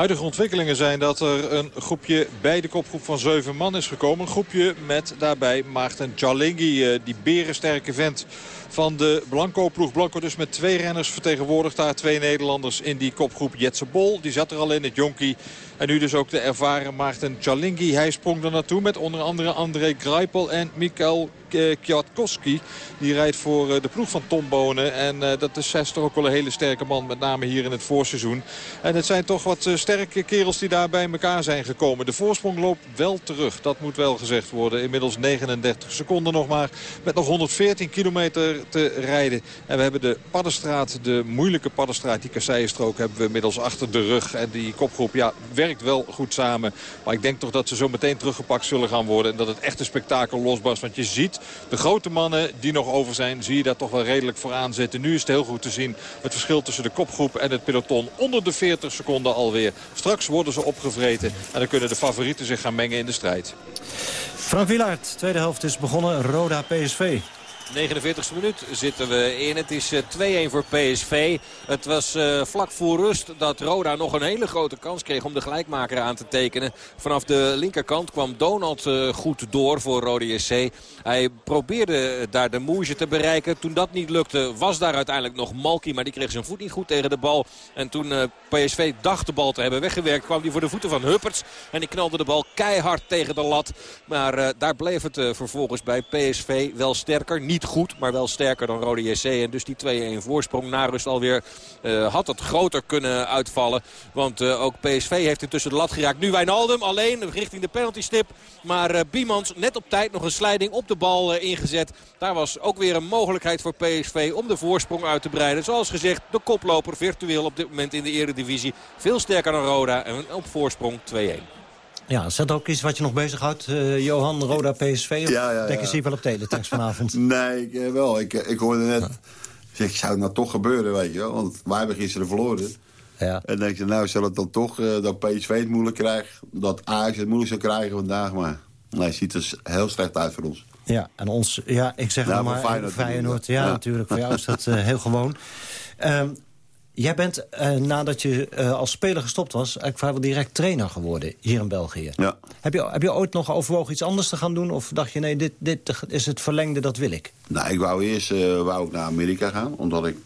[SPEAKER 10] Huidige ontwikkelingen zijn dat er een groepje bij de kopgroep van zeven man is gekomen. Een groepje met daarbij Maarten Jalingi, eh, die berensterke vent van de Blanco-ploeg. Blanco dus met twee renners vertegenwoordigd daar. Twee Nederlanders in die kopgroep. Jetse Bol, die zat er al in, het jonkie. En nu dus ook de ervaren Maarten Jalingi. Hij sprong er naartoe met onder andere André Greipel en Mikael eh, Kwiatkowski. Die rijdt voor eh, de ploeg van Tom Bonen. En eh, dat is, hij is toch ook wel een hele sterke man, met name hier in het voorseizoen. En het zijn toch wat sterke kerels die daar bij elkaar zijn gekomen. De voorsprong loopt wel terug, dat moet wel gezegd worden. Inmiddels 39 seconden nog maar, met nog 114 kilometer te rijden. En we hebben de Paddenstraat, de moeilijke Paddenstraat, die kasseienstrook... hebben we inmiddels achter de rug. En die kopgroep ja, werkt wel goed samen. Maar ik denk toch dat ze zo meteen teruggepakt zullen gaan worden. En dat het echt een spektakel losbarst. Want je ziet, de grote mannen die nog over zijn... zie je daar toch wel redelijk vooraan zitten. Nu is het heel goed te zien het verschil tussen de kopgroep en het peloton. Onder de 40 seconden alweer. Straks worden ze opgevreten. En dan kunnen de favorieten zich gaan mengen in de strijd.
[SPEAKER 14] Frank Wielaert, tweede helft is begonnen. Roda PSV.
[SPEAKER 7] 49e minuut zitten we in. Het is eh, 2-1 voor PSV. Het was eh, vlak voor rust dat Roda nog een hele grote kans kreeg om de gelijkmaker aan te tekenen. Vanaf de linkerkant kwam Donald eh, goed door voor Rode SC. Hij probeerde daar de Moesje te bereiken. Toen dat niet lukte was daar uiteindelijk nog Malky. Maar die kreeg zijn voet niet goed tegen de bal. En toen eh, PSV dacht de bal te hebben weggewerkt kwam hij voor de voeten van Hupperts. En die knalde de bal keihard tegen de lat. Maar eh, daar bleef het eh, vervolgens bij PSV wel sterker. Niet goed, maar wel sterker dan Rode JC. En dus die 2-1 voorsprong na rust alweer eh, had het groter kunnen uitvallen. Want eh, ook PSV heeft intussen de lat geraakt. Nu Wijnaldum alleen richting de penaltystip. Maar eh, Biemans net op tijd nog een slijding op de bal ingezet. Daar was ook weer een mogelijkheid voor PSV om de voorsprong uit te breiden. Zoals gezegd, de koploper virtueel op dit moment in de eredivisie. Veel sterker dan Roda en op voorsprong 2-1.
[SPEAKER 14] Ja, is dat ook iets wat je nog bezighoudt, eh Johan, Roda, PSV? Of
[SPEAKER 15] Ja, ja,
[SPEAKER 14] denk je zie wel op teletext vanavond?
[SPEAKER 15] Nee, ik, eh, wel. Ik, eh, ik hoorde net... Ik zeg, zou het nou toch gebeuren, weet je wel? Want wij hebben gisteren verloren.
[SPEAKER 14] Ja.
[SPEAKER 15] En dan denk je, nou, zal het dan toch dat PSV het moeilijk krijgt... dat Ajax het moeilijk zou krijgen vandaag, maar... Nee, het ziet er heel slecht uit voor ons.
[SPEAKER 14] Ja, en ons, ja, ik zeg
[SPEAKER 15] voor
[SPEAKER 14] maar,
[SPEAKER 15] Feyenoord
[SPEAKER 14] Feyenoord, ja,
[SPEAKER 15] Ja.
[SPEAKER 14] natuurlijk. Voor jou is dat heel gewoon. Ehm, jij bent, eh, nadat je eh, als speler gestopt was... eigenlijk vrijwel direct trainer geworden hier in België.
[SPEAKER 15] Ja.
[SPEAKER 14] Heb je, heb je ooit nog overwogen iets anders te gaan doen? Of dacht je, nee, dit, dit is het verlengde, dat wil ik?
[SPEAKER 15] Nou, ik wou eerst eh, wou ik naar Amerika gaan, omdat ik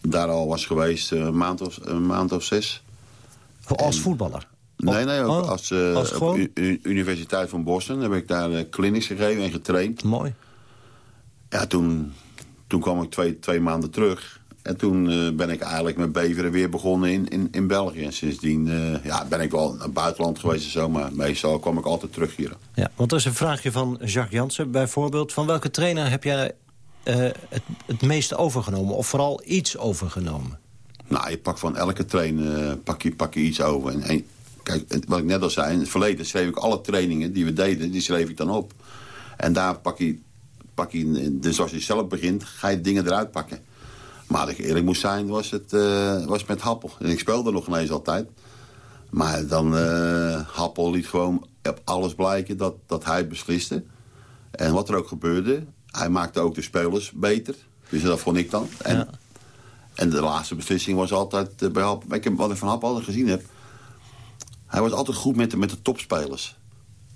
[SPEAKER 15] daar al was geweest een maand of, een maand of zes.
[SPEAKER 14] Als voetballer?
[SPEAKER 15] Nee, nee, ook
[SPEAKER 14] Oh,
[SPEAKER 15] als,
[SPEAKER 14] als gewoon?
[SPEAKER 15] Universiteit van Boston heb ik daar clinics gegeven en getraind.
[SPEAKER 14] Mooi.
[SPEAKER 15] Ja, toen, toen kwam ik twee, twee maanden terug. En toen eh, ben ik eigenlijk met beveren weer begonnen in, in, in België. En sindsdien eh, ja, ben ik wel naar het buitenland geweest en zo, maar meestal kwam ik altijd terug hier.
[SPEAKER 14] Ja, want er is een vraagje van Jacques Jansen bijvoorbeeld. Van welke trainer heb jij eh, het, het meeste overgenomen? Of vooral iets overgenomen?
[SPEAKER 15] Nou, je pakt van elke trainer pak je, pak je iets over. En, en, kijk, wat ik net al zei, in het verleden schreef ik alle trainingen die we deden, die schreef ik dan op. En daar pak je, pak je dus als je zelf begint, ga je dingen eruit pakken. Maar als ik eerlijk moest zijn, was het eh, was met Happel. En ik speelde nog ineens altijd. Maar dan, eh Happel liet gewoon op alles blijken dat, dat hij besliste. En wat er ook gebeurde, hij maakte ook de spelers beter. Dus dat vond ik dan. En, en de laatste beslissing was altijd eh, bij Happel. Ik heb, wat ik van Happel altijd gezien heb... Hij was altijd goed met de, met de topspelers.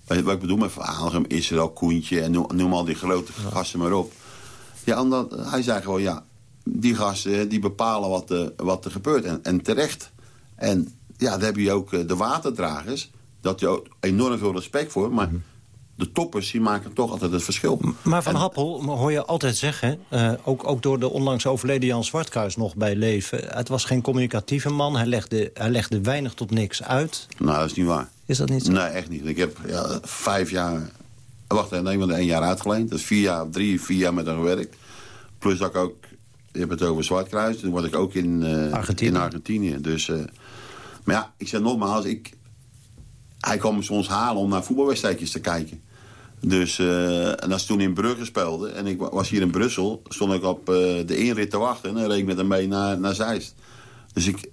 [SPEAKER 15] Weet je wat ik bedoel met Van Israël, Koentje... en noem, noem al die grote gasten maar op. Ja, omdat hij zei gewoon, ja... die gasten die bepalen wat, er wat er gebeurt. En, en terecht. En ja, dan heb je ook eh, de waterdragers. Dat je ook enorm veel respect voor. Maar de toppers, die maken toch altijd het verschil.
[SPEAKER 14] Maar Van Happel hoor je altijd zeggen, eh, ook, ook door de onlangs overleden Jan Zwartkruis nog bij leven... het was geen communicatieve man, hij legde, hij legde weinig tot niks uit.
[SPEAKER 15] Nou, dat is niet waar.
[SPEAKER 14] Is dat niet zo?
[SPEAKER 15] Nee, echt niet. Ik heb ja, vijf jaar... Wacht, nee, want één jaar uitgeleend. Dat is vier jaar, drie, vier jaar met hem gewerkt. Plus dat ik ook... Je hebt het over Zwartkruis. Toen was ik ook in, eh,
[SPEAKER 14] Argentinië.
[SPEAKER 15] in Argentinië. Dus, eh, maar ja, ik zeg nogmaals... Ik, hij kwam soms halen om naar voetbalwedstrijdjes te kijken. Dus, eh, en als toen in Brugge speelde... en ik wa- was hier in Brussel... stond ik op eh, de inrit te wachten... en reed ik met hem mee naar, naar Zeist. Dus ik,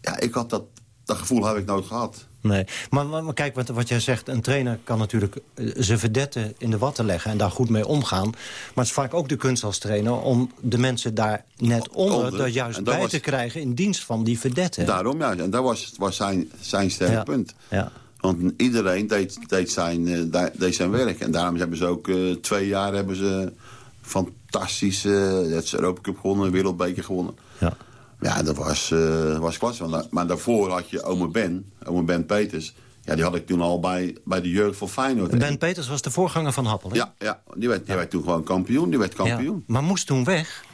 [SPEAKER 15] ja, ik had dat, dat gevoel heb ik nooit gehad.
[SPEAKER 14] Nee, maar, maar, maar kijk, wat, wat jij zegt, een trainer kan natuurlijk eh, zijn verdetten in de watten leggen en daar goed mee omgaan. Maar het is vaak ook de kunst als trainer om de mensen daar net onder,
[SPEAKER 15] Onder.
[SPEAKER 14] er juist bij
[SPEAKER 15] was-
[SPEAKER 14] te krijgen in dienst van die verdetten.
[SPEAKER 15] Daarom, ja. En dat was, was zijn, zijn sterke
[SPEAKER 14] Ja.
[SPEAKER 15] punt.
[SPEAKER 14] Ja.
[SPEAKER 15] Want iedereen deed, deed, zijn, eh, deed zijn werk. En daarom hebben ze ook eh, twee jaar hebben ze fantastisch... eh het Europa Cup gewonnen, Wereldbeker gewonnen.
[SPEAKER 14] Ja.
[SPEAKER 15] Ja, dat was, eh was klasse. Want Maar daarvoor had je ome Ben, ome Ben Peters. Ja, die had ik toen al bij, bij de jeugd van Feyenoord.
[SPEAKER 14] Ben Peters was de voorganger van Happel, hè?
[SPEAKER 15] Ja, ja die, werd, die werd toen gewoon kampioen. Die werd kampioen.
[SPEAKER 14] Ja, Maar moest toen weg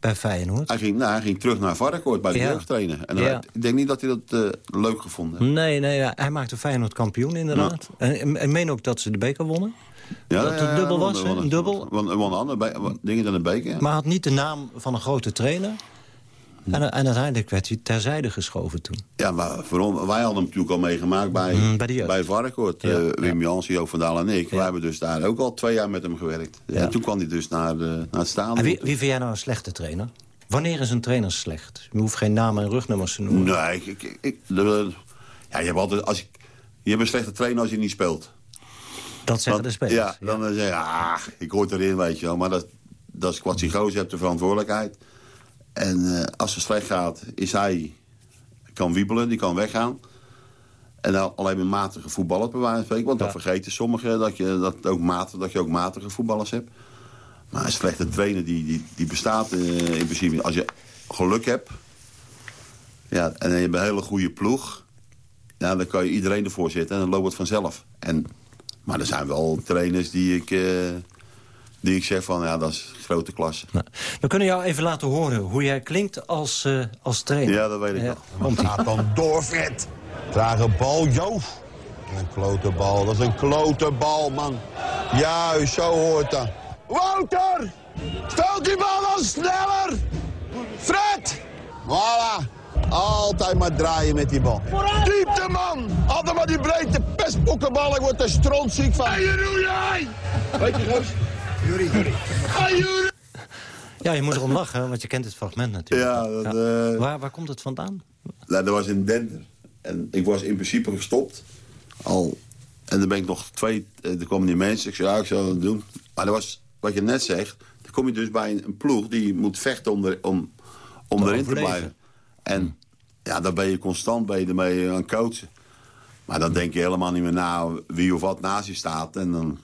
[SPEAKER 14] bij Feyenoord?
[SPEAKER 15] Hij, ging, nou, hij ging terug naar Varkenoord bij de
[SPEAKER 14] Ja.
[SPEAKER 15] jeugdtrainer. En ik denk niet dat hij dat eh, leuk gevonden heeft.
[SPEAKER 14] Nee, nee, ja, hij maakte Feyenoord kampioen inderdaad. En, en meen ook dat ze de beker wonnen.
[SPEAKER 15] Ja,
[SPEAKER 14] dat het een dubbel was, een dubbel.
[SPEAKER 15] Won andere dingen dan de beker.
[SPEAKER 14] Maar had niet de naam van een grote trainer. En, en uiteindelijk werd hij terzijde geschoven toen.
[SPEAKER 15] Ja, maar ons, wij hadden hem natuurlijk al meegemaakt bij,
[SPEAKER 14] Mm, bij. Ja,
[SPEAKER 15] Eh, Wim Jans, Jo van Daal en ik. Wij hebben dus daar ook al twee jaar met hem gewerkt. En toen kwam hij dus naar, de, naar het.
[SPEAKER 14] En wie, wie vind jij nou een slechte trainer? Wanneer is een trainer slecht? Je hoeft geen namen en rugnummers te noemen.
[SPEAKER 15] Nee, ik, ik, ik- de- ja, je hebt altijd... Als je hebt een slechte trainer als je niet speelt.
[SPEAKER 14] Dat zeggen de spelers.
[SPEAKER 15] Ja, dan eh, zeg je, ah, ik hoor erin, weet je wel. Maar dat, dat is kwatsigoois, je hebt de verantwoordelijkheid. En eh, als het slecht gaat, is hij... kan wiebelen, die kan weggaan. En dan alleen met matige voetballers bij wijze van spreken. Want dan vergeten sommigen dat je, dat ook matig, dat je ook matige voetballers hebt. Maar een slechte trainer die, die, die bestaat eh, in principe... als je geluk hebt... Ja, en je hebt een hele goede ploeg... Ja, dan kan je iedereen ervoor zetten en dan loopt het vanzelf. En, maar er zijn wel trainers die ik, eh, die ik zeg van... ja, dat is grote klasse.
[SPEAKER 14] We kunnen jou even laten horen hoe jij klinkt als, eh, als trainer.
[SPEAKER 15] Ja, dat weet ik
[SPEAKER 14] Ja,
[SPEAKER 15] wel.
[SPEAKER 14] komt-ie.
[SPEAKER 21] Gaat dan door, Fred. Draag een bal, Joost. Een klote bal, dat is een klote bal, man. Juist, zo hoort dat. Wouter! Speelt die bal dan sneller! Fred! Voilà. Altijd maar draaien met die bal. Diepte, man! Altijd maar die breedte pestbokkenbal. Ik word er strontziek van. Hey, Jeroen, Weet je, Goos? Jury, Jury.
[SPEAKER 14] Ja, je moet erom lachen, want je kent het fragment natuurlijk.
[SPEAKER 15] Ja, dat, eh,
[SPEAKER 14] Waar, waar komt het vandaan?
[SPEAKER 15] Nou, dat was in Dender. En ik was in principe gestopt. Al. En dan ben ik nog twee... eh, Er kwamen die mensen. Ik zei, ja, ik zou dat doen. Maar dat was, wat je net zegt... Dan kom je dus bij een, een ploeg die moet vechten om, er, om, erin te blijven. En ja, dan ben je constant ben je ermee aan het coachen. Maar dan denk je helemaal niet meer na wie of wat naast je staat. En dan,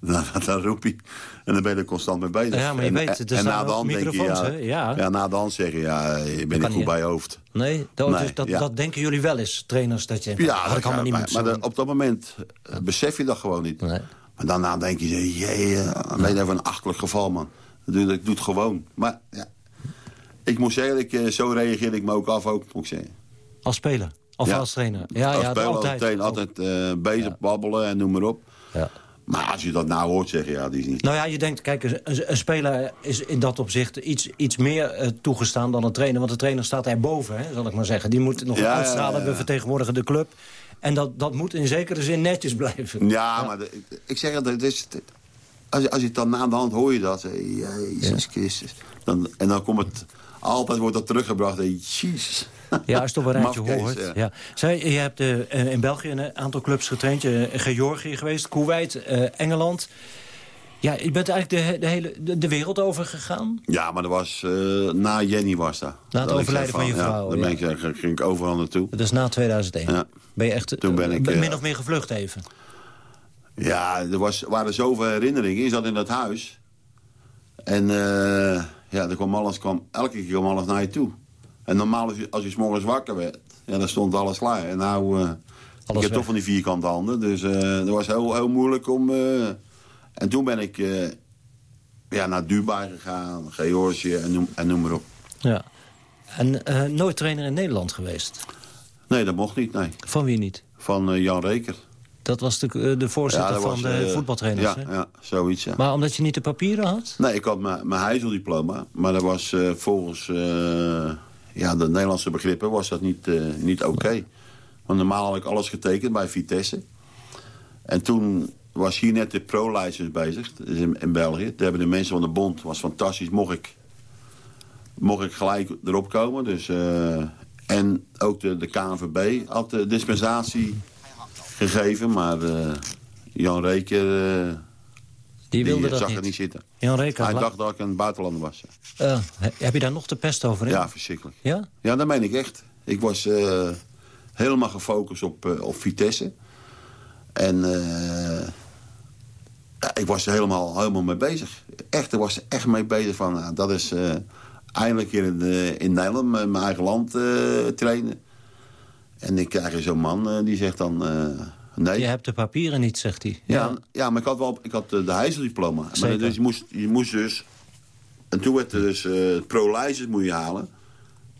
[SPEAKER 15] dan, roep je. En dan ben je er constant mee bezig.
[SPEAKER 14] Ja, maar je
[SPEAKER 15] en,
[SPEAKER 14] weet, er
[SPEAKER 15] en na de hand denk je, ja?
[SPEAKER 14] Ja.
[SPEAKER 15] na de hand zeggen, ja, je bent niet goed
[SPEAKER 14] niet,
[SPEAKER 15] bij je hoofd.
[SPEAKER 14] Nee, dat,
[SPEAKER 15] Nee,
[SPEAKER 14] dus dat,
[SPEAKER 15] ja.
[SPEAKER 14] dat denken jullie wel eens, trainers, dat je...
[SPEAKER 15] Ja, dat kan,
[SPEAKER 14] niet
[SPEAKER 15] maar,
[SPEAKER 14] moeten
[SPEAKER 15] maar de- op dat moment eh, besef je dat gewoon niet. Maar daarna denk je, jee, uh, ben je even een achterlijk geval, man. Doe, ik doe het gewoon. Maar ja, ik moet zeggen, ik, eh, zo reageerde ik me ook af, ook, moet ik zeggen.
[SPEAKER 14] Als speler? Of als trainer? Ja,
[SPEAKER 15] Als
[SPEAKER 14] ja
[SPEAKER 15] speler,
[SPEAKER 14] altijd.
[SPEAKER 15] altijd, altijd eh, bezig, babbelen en noem maar op.
[SPEAKER 14] Ja.
[SPEAKER 15] Maar als je dat nou hoort zeggen, ja, die is niet...
[SPEAKER 14] Nou ja, je denkt, kijk, een, een speler is in dat opzicht iets, iets meer eh, toegestaan dan een trainer. Want de trainer staat er boven, hè, zal ik maar zeggen. Die moet nog
[SPEAKER 15] Ja,
[SPEAKER 14] uitstralen,
[SPEAKER 15] ja, ja.
[SPEAKER 14] we vertegenwoordigen de club. En dat, dat moet in zekere zin netjes blijven.
[SPEAKER 15] Ja, maar de- ik zeg het, het is, als, je- als je het dan na de hand hoor je dat. Jezus Christus. Dan, en dan komt het, altijd wordt dat teruggebracht. Jezus.
[SPEAKER 14] Ja, als het op een rijtje
[SPEAKER 15] Mafkees,
[SPEAKER 14] hoort.
[SPEAKER 15] ja.
[SPEAKER 14] Ja. Zij, je hebt eh, in België een aantal clubs getraind. Je Georgië geweest, Kuwait, eh, Engeland. Ja, je bent eigenlijk de, de hele de, de wereld over gegaan.
[SPEAKER 15] Ja, maar dat was eh, na Jenny was dat.
[SPEAKER 14] Na het
[SPEAKER 15] Dat
[SPEAKER 14] overlijden van je vrouw,
[SPEAKER 15] Ja, dan ben ik, eh, ging ik overal naartoe.
[SPEAKER 14] Dat is na 2001.
[SPEAKER 15] Ja.
[SPEAKER 14] Ben je echt
[SPEAKER 15] Toen ben ik,
[SPEAKER 14] eh,
[SPEAKER 15] eh,
[SPEAKER 14] min of meer gevlucht even?
[SPEAKER 15] Ja, er was, waren zoveel herinneringen. Je zat in dat huis. En eh, ja, er kwam alles, kwam, elke keer kwam alles naar je toe. En normaal als je, als je 's morgens wakker werd, ja, dan stond alles klaar. En nou, eh, ik heb
[SPEAKER 14] weg.
[SPEAKER 15] toch van die vierkante handen. Dus eh dat was heel, heel moeilijk om... eh, en toen ben ik ja, naar Dubai gegaan, Georgië en noem, en noem maar op.
[SPEAKER 14] Ja. En nooit trainer in Nederland geweest?
[SPEAKER 15] Nee, dat mocht niet, nee.
[SPEAKER 14] Van wie niet?
[SPEAKER 15] Van Jan Reker.
[SPEAKER 14] Dat was de, de voorzitter van
[SPEAKER 15] was,
[SPEAKER 14] de voetbaltrainers,
[SPEAKER 15] Ja,
[SPEAKER 14] hè?
[SPEAKER 15] ja, zoiets, ja.
[SPEAKER 14] Maar omdat je niet de papieren had?
[SPEAKER 15] Nee, ik had mijn mijn heizeldiploma. Maar dat was volgens ja, de Nederlandse begrippen was dat niet, eh, niet oké. Want normaal had ik alles getekend bij Vitesse. En toen was hier net de pro-license bezig, dus in, in België. Toen hebben de mensen van de bond, was fantastisch, mocht ik, mocht ik gelijk erop komen. Dus, eh, en ook de, de KNVB had de dispensatie gegeven, maar eh, Jan Reker...
[SPEAKER 14] Die wilde
[SPEAKER 15] eh,
[SPEAKER 14] dat
[SPEAKER 15] zag
[SPEAKER 14] niet.
[SPEAKER 15] er niet zitten. Hij dacht dat ik een buitenlander was.
[SPEAKER 14] Eh, he- heb je daar nog de pest over in?
[SPEAKER 15] Ja, verschrikkelijk.
[SPEAKER 14] Ja?
[SPEAKER 15] Ja, dat meen ik echt. Ik was eh, helemaal gefocust op, eh, op Vitesse. En eh, ja, ik was er helemaal, helemaal mee bezig. Echt, ik was er echt mee bezig van... nou, dat is eh, eindelijk hier in, in Nederland, mijn mijn eigen land trainen. En ik krijg er zo'n man die zegt dan... eh, nee.
[SPEAKER 14] Je hebt de papieren niet, zegt hij.
[SPEAKER 15] Ja, ja, maar ik had wel ik had eh, de. Maar
[SPEAKER 14] Zeker.
[SPEAKER 15] dus je, moest, je moest dus... En toen werd er dus eh, het pro-license moet je halen.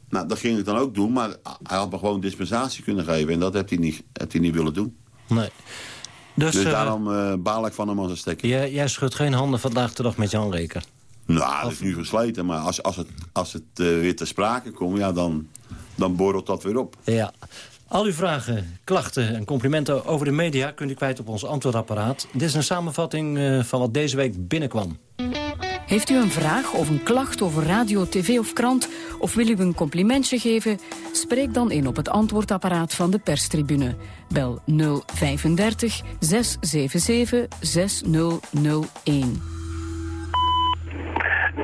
[SPEAKER 15] Nou, dat ging ik dan ook doen. Maar hij had me gewoon dispensatie kunnen geven. En dat heeft hij niet, heeft hij niet willen doen.
[SPEAKER 14] Nee. Dus,
[SPEAKER 15] Dus,
[SPEAKER 14] eh,
[SPEAKER 15] daarom eh, baal ik van hem als een stekker.
[SPEAKER 14] jij, jij schudt geen handen vandaag de dag met Jan Reker.
[SPEAKER 15] Nou, dat is nu versleten. Maar als, als het, als het eh, weer ter sprake komt, ja, dan, dan borrelt dat weer op.
[SPEAKER 14] Ja. Al uw vragen, klachten en complimenten over de media... kunt u kwijt op ons antwoordapparaat. Dit is een samenvatting eh, van wat deze week binnenkwam.
[SPEAKER 11] Heeft u een vraag of een klacht over radio, tv of krant... of wil u een complimentje geven? Spreek dan in op het antwoordapparaat van de perstribune. Bel 035 677 6001.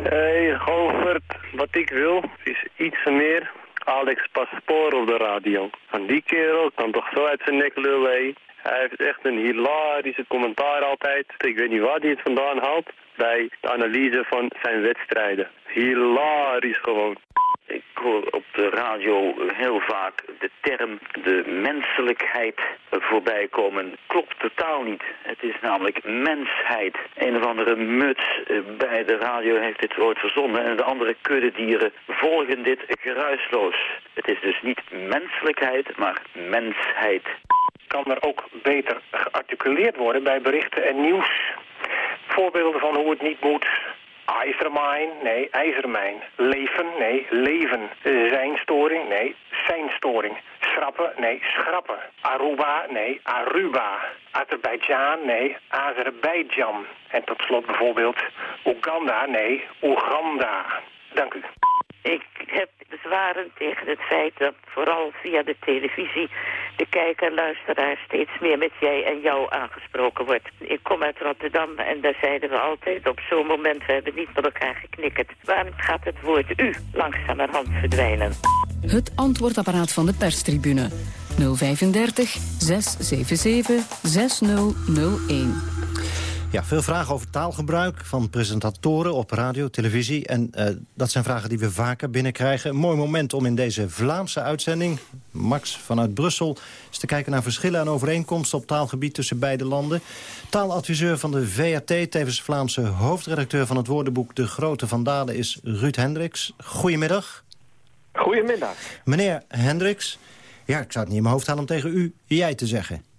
[SPEAKER 22] Hey, Govert, wat ik wil is iets meer Alex Paspoor op de radio. Van die kerel kan toch zo uit zijn nek lullen. Hij heeft echt een hilarische commentaar altijd. Ik weet niet waar hij het vandaan haalt bij de analyse van zijn wedstrijden. Hilarisch gewoon.
[SPEAKER 23] Ik hoor op de radio heel vaak de term de menselijkheid voorbij komen. Klopt totaal niet. Het is namelijk mensheid. Een of andere muts eh, bij de radio heeft dit woord verzonnen en de andere kuddedieren volgen dit geruisloos. Het is dus niet menselijkheid, maar mensheid.
[SPEAKER 24] kan er ook beter gearticuleerd worden bij berichten en nieuws. Voorbeelden van hoe het niet moet. IJzermijn, nee, ijzermijn. Leven, nee, leven. Zijnstoring, nee, zijnstoring. Schrappen, nee, schrappen. Aruba, nee, Aruba. Azerbeidzjan, nee, Azerbeidzjan. En tot slot bijvoorbeeld Oeganda, nee, Oeganda. Dank u.
[SPEAKER 25] Ik heb bezwaren tegen het feit dat vooral via de televisie de kijker-luisteraar steeds meer met jij en jou aangesproken wordt. Ik kom uit Rotterdam en daar zeiden we altijd op zo'n moment, we hebben niet met elkaar geknikkerd. Waarom gaat het woord u langzamerhand verdwijnen?
[SPEAKER 11] Het antwoordapparaat van de perstribune. 035 677 6001.
[SPEAKER 14] Ja, veel vragen over taalgebruik van presentatoren op radio, televisie. En eh, dat zijn vragen die we vaker binnenkrijgen. Een mooi moment om in deze Vlaamse uitzending... Max vanuit Brussel is te kijken naar verschillen en overeenkomsten... op taalgebied tussen beide landen. Taaladviseur van de VRT, tevens Vlaamse hoofdredacteur van het woordenboek... De Grote Vandalen is Ruud Hendricks. Goedemiddag.
[SPEAKER 24] Goedemiddag.
[SPEAKER 14] Meneer Hendricks, ja, ik zou het niet in mijn hoofd halen om tegen u jij te zeggen.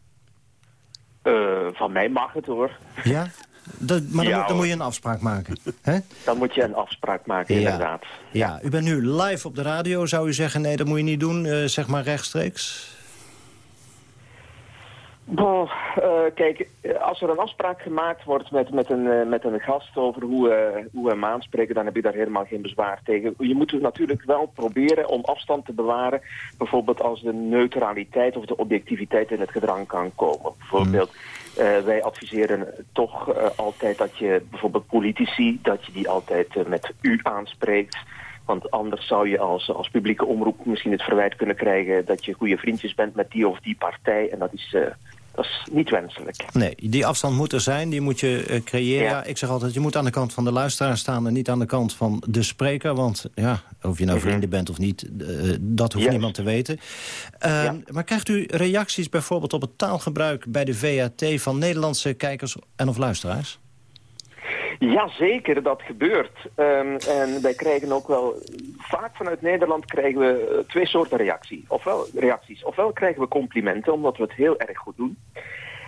[SPEAKER 26] Van mij mag het hoor.
[SPEAKER 14] Ja? Dat, maar dan,
[SPEAKER 26] Ja,
[SPEAKER 14] moet- dan
[SPEAKER 26] hoor.
[SPEAKER 14] moet je een afspraak maken.
[SPEAKER 26] Dan moet je een afspraak maken,
[SPEAKER 14] Ja.
[SPEAKER 26] inderdaad.
[SPEAKER 14] Ja, u bent nu live op de radio. Zou u zeggen, nee, dat moet je niet doen, eh, zeg maar rechtstreeks?
[SPEAKER 26] Bon, eh, kijk, als er een afspraak gemaakt wordt met, met, een, eh, met een gast over hoe, eh, hoe we hem aanspreken, dan heb je daar helemaal geen bezwaar tegen. Je moet dus natuurlijk wel proberen om afstand te bewaren, bijvoorbeeld als de neutraliteit of de objectiviteit in het gedrang kan komen. Bijvoorbeeld, eh, wij adviseren toch altijd dat je bijvoorbeeld politici, dat je die altijd met u aanspreekt. Want anders zou je als, als publieke omroep misschien het verwijt kunnen krijgen dat je goede vriendjes bent met die of die partij. En dat is, dat is niet wenselijk.
[SPEAKER 14] Nee, die afstand moet er zijn, die moet je eh, creëren.
[SPEAKER 26] Ja.
[SPEAKER 14] Ik zeg altijd, je moet aan de kant van de luisteraar staan... en niet aan de kant van de spreker. Want ja, of je nou
[SPEAKER 26] Mhm.
[SPEAKER 14] vrienden bent of niet, eh, dat hoeft niemand te weten. Eh, Maar krijgt u reacties bijvoorbeeld op het taalgebruik... bij de VAT van Nederlandse kijkers en of luisteraars?
[SPEAKER 26] Ja, zeker, dat gebeurt. Ehm, en wij krijgen ook wel, vaak vanuit Nederland krijgen we eh, twee soorten reactie. Ofwel, reacties. Ofwel krijgen we complimenten, omdat we het heel erg goed doen.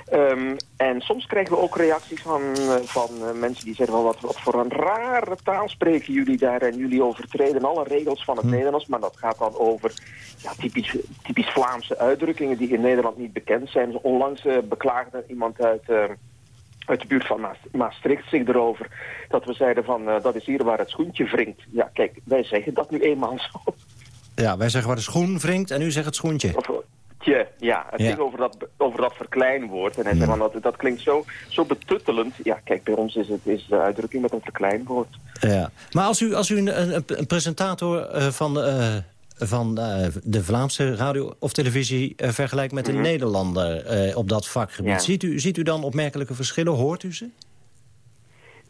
[SPEAKER 26] Ehm, en soms krijgen we ook reacties van, eh, van eh, mensen die zeggen... Van, wat, wat voor een rare taal spreken jullie daar... en jullie overtreden alle regels van het Nederlands. Maar dat gaat dan over ja, typisch, typisch Vlaamse uitdrukkingen... die in Nederland niet bekend zijn. Onlangs eh, beklaagde iemand uit... eh, uit de buurt van Maas- Maastricht zich erover. Dat we zeiden van, eh, dat is hier waar het schoentje wringt. Ja, kijk, wij zeggen dat nu eenmaal zo.
[SPEAKER 14] Ja, wij zeggen waar de schoen wringt en u zegt het schoentje.
[SPEAKER 26] Tje, ja, het
[SPEAKER 14] Ja.
[SPEAKER 26] ging over dat, over dat verkleinwoord. En hij zei van, dat, dat klinkt zo, zo betuttelend. Ja, kijk, bij ons is het is de uitdrukking met een verkleinwoord.
[SPEAKER 14] Ja. Maar als u, als u een, een, een presentator eh, van, eh, van eh, de Vlaamse radio of televisie eh, vergelijkt met een
[SPEAKER 26] Mhm.
[SPEAKER 14] Nederlander eh, op dat vakgebied,
[SPEAKER 26] Ja.
[SPEAKER 14] ziet, u, ziet u dan opmerkelijke verschillen? Hoort u ze?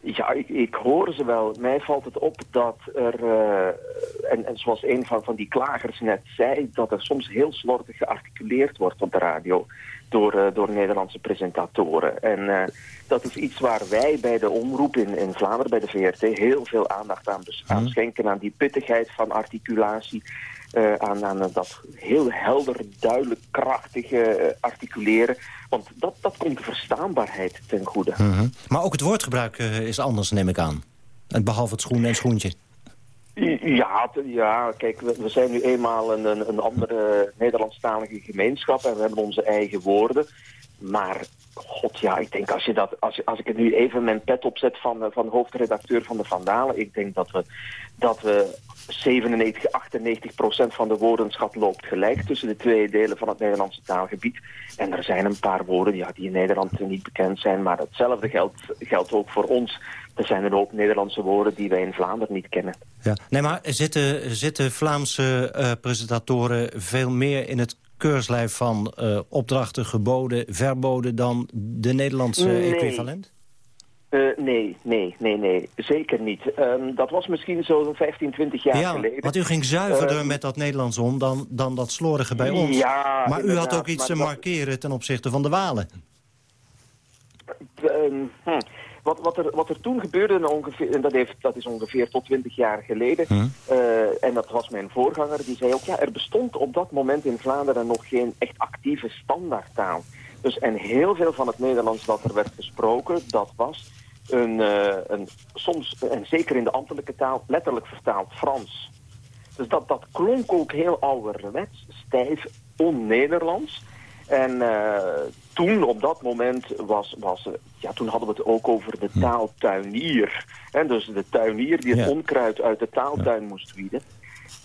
[SPEAKER 26] Ja, ik, ik hoor ze wel. Mij valt het op dat er, en, en zoals een van, van die klagers net zei, dat er soms heel slordig gearticuleerd wordt op de radio door, door Nederlandse presentatoren. En dat is iets waar wij bij de omroep in, in Vlaanderen, bij de VRT, heel veel aandacht aan, aan schenken. Aan die pittigheid van articulatie. Eh, aan, aan dat heel helder, duidelijk, krachtige eh, articuleren. Want dat, dat komt de verstaanbaarheid ten goede.
[SPEAKER 14] Mhm. Maar ook het woordgebruik eh, is anders, neem ik aan. Behalve het schoen en schoentje.
[SPEAKER 26] Ja, ja kijk, we, we zijn nu eenmaal een, een, een andere Nederlandstalige gemeenschap en we hebben onze eigen woorden. Maar, god ja, ik denk als, je dat, als, je- als ik het nu even mijn pet opzet van, eh, van hoofdredacteur van de Vandalen, ik denk dat we, dat we 97, 98 procent van de woordenschat loopt gelijk tussen de twee delen van het Nederlandse taalgebied. En er zijn een paar woorden ja, die in Nederland niet bekend zijn, maar hetzelfde geldt, geldt ook voor ons. Er zijn een hoop Nederlandse woorden die wij in Vlaanderen niet kennen.
[SPEAKER 14] Ja. Nee, maar zitten, zitten Vlaamse eh, presentatoren veel meer in het keurslijf van eh, opdrachten, geboden, verboden dan de Nederlandse
[SPEAKER 26] Nee.
[SPEAKER 14] equivalent?
[SPEAKER 26] Eh, nee, nee, nee, nee, zeker niet. Ehm, dat was misschien zo'n 15, 20 jaar
[SPEAKER 14] ja,
[SPEAKER 26] geleden.
[SPEAKER 14] want u ging zuiverder
[SPEAKER 26] Ehm,
[SPEAKER 14] met dat Nederlands om dan, dan dat slorige bij ons.
[SPEAKER 26] Ja,
[SPEAKER 14] maar u had ook iets te
[SPEAKER 26] dat-
[SPEAKER 14] markeren ten opzichte van de Walen.
[SPEAKER 26] Ehm, hm. Wat, wat, er, wat er toen gebeurde, ongeveer, en dat, heeft, dat is ongeveer tot 20 jaar geleden, eh, en dat was mijn voorganger, die zei ook, ja, er bestond op dat moment in Vlaanderen nog geen echt actieve standaardtaal. Dus, en heel veel van het Nederlands dat er werd gesproken, dat was een, eh, een soms, en zeker in de ambtelijke taal, letterlijk vertaald Frans. Dus dat, dat klonk ook heel ouderwets, stijf, on-Nederlands. En eh, toen, op dat moment, was, was, eh, ja, toen hadden we het ook over de taaltuinier. En dus de tuinier die het
[SPEAKER 14] Ja.
[SPEAKER 26] onkruid uit de taaltuin moest wieden.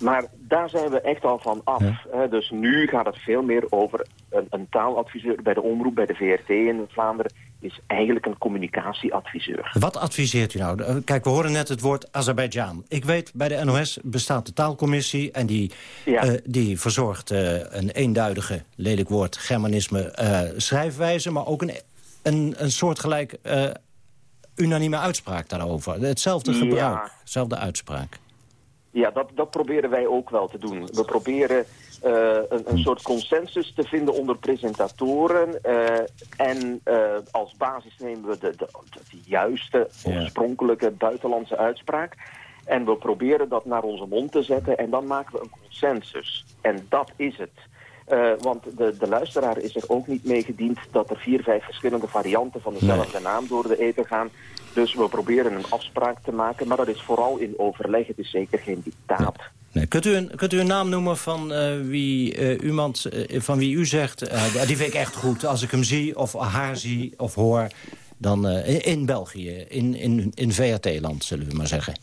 [SPEAKER 26] Maar daar zijn we echt al van af. Dus nu gaat het veel meer over een, een taaladviseur bij de omroep, bij de VRT in Vlaanderen, is eigenlijk een communicatieadviseur.
[SPEAKER 14] Wat adviseert u nou? Eh, Kijk, we horen net het woord Azerbeidzjan. Ik weet, bij de NOS bestaat de taalcommissie... en die,
[SPEAKER 26] Ja.
[SPEAKER 14] eh, die verzorgt eh, een eenduidige, lelijk woord, Germanisme, schrijfwijze... maar ook een, een, een soortgelijk unanieme uitspraak daarover. Hetzelfde
[SPEAKER 26] Ja.
[SPEAKER 14] gebruik, dezelfde uitspraak.
[SPEAKER 26] Ja, dat, dat proberen wij ook wel te doen. We proberen eh, een, een soort consensus te vinden onder presentatoren. eh, en eh, als basis nemen we de, de, de juiste, oorspronkelijke buitenlandse uitspraak. En we proberen dat naar onze mond te zetten en dan maken we een consensus. En dat is het. Want de, de luisteraar is er ook niet mee gediend dat er vier, vijf verschillende varianten van dezelfde naam door de eten gaan. Dus we proberen een afspraak te maken, maar dat is vooral in overleg. Het is zeker geen dictaat.
[SPEAKER 14] Nee. Kunt, u een, kunt u een naam noemen van, uh, wie, uh, iemand, van wie u zegt... die vind ik echt goed als ik hem zie of haar zie of hoor... dan in België, in, in, in VRT-land, zullen we maar zeggen.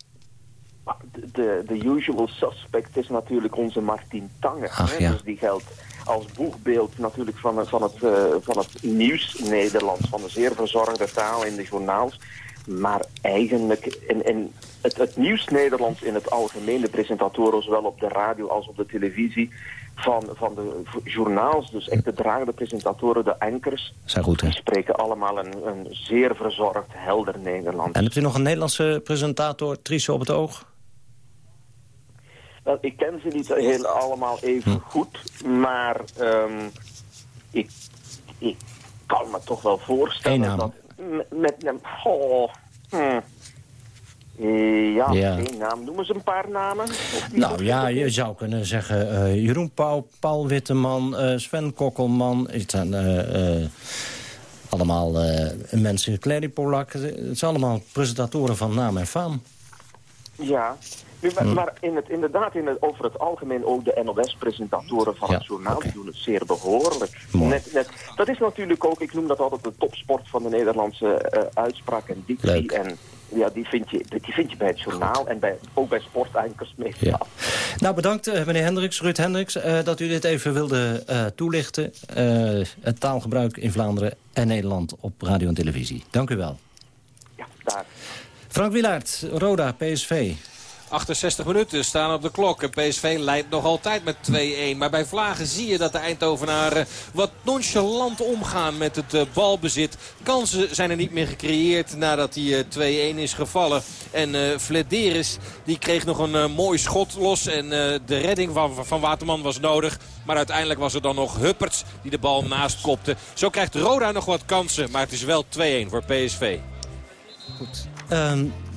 [SPEAKER 26] De, de usual suspect is natuurlijk onze Martin Tange.
[SPEAKER 14] Ach, ja.
[SPEAKER 26] Dus die geldt als boegbeeld natuurlijk van, van, het, van het nieuws Nederlands. Van de zeer verzorgde taal in de journaals. Maar eigenlijk in, in het, het nieuws Nederlands in het algemeen, de presentatoren zowel op de radio als op de televisie, van, van de journaals, dus echt de dragende presentatoren, de ankers,
[SPEAKER 14] Zijn goed, hè?
[SPEAKER 26] die spreken allemaal een, een zeer verzorgd, helder Nederlands.
[SPEAKER 14] En hebt u nog een Nederlandse presentator, Trice op het oog?
[SPEAKER 26] Wel, ik ken ze niet heel allemaal even goed, maar um, ik, ik kan me toch wel voorstellen dat met, met oh, hmm. Ja,
[SPEAKER 14] Ja.
[SPEAKER 26] naam. Noemen ze een paar namen?
[SPEAKER 14] Nou ja, je zou kunnen zeggen eh, Jeroen Pauw, Paul Witteman, eh, Sven Kokkelman. Het zijn eh, allemaal mensen, Clary Polak. Het zijn allemaal presentatoren van naam en faam.
[SPEAKER 26] Ja, nu, maar, maar in het, inderdaad, in het, over het algemeen ook de NOS-presentatoren van
[SPEAKER 14] Ja,
[SPEAKER 26] het journaal doen het zeer behoorlijk. Net, net, dat is natuurlijk ook, ik noem dat altijd de topsport van de Nederlandse eh, uitspraak en dictie.
[SPEAKER 14] Leuk.
[SPEAKER 26] En ja, die vind, je, die vind je bij het journaal en bij, ook bij sportankers meestal.
[SPEAKER 14] Ja. Nou, bedankt eh, meneer Hendricks, Ruud Hendricks, eh, dat u dit even wilde toelichten. Het taalgebruik in Vlaanderen en Nederland op radio en televisie. Dank u wel.
[SPEAKER 26] Ja, daar.
[SPEAKER 14] Frank Wilaert, Roda, PSV.
[SPEAKER 7] 68 minuten staan op de klok. En PSV leidt nog altijd met 2-1. Maar bij Vlagen zie je dat de Eindhovenaren wat nonchalant omgaan met het uh, balbezit. Kansen zijn er niet meer gecreëerd nadat die uh, 2-1 is gevallen. En uh, Flederis die kreeg nog een mooi schot los. En de redding van, van Waterman was nodig. Maar uiteindelijk was er dan nog Hupperts die de bal naast kopte. Zo krijgt Roda nog wat kansen. Maar het is wel 2-1 voor PSV.
[SPEAKER 14] Goed. Uh,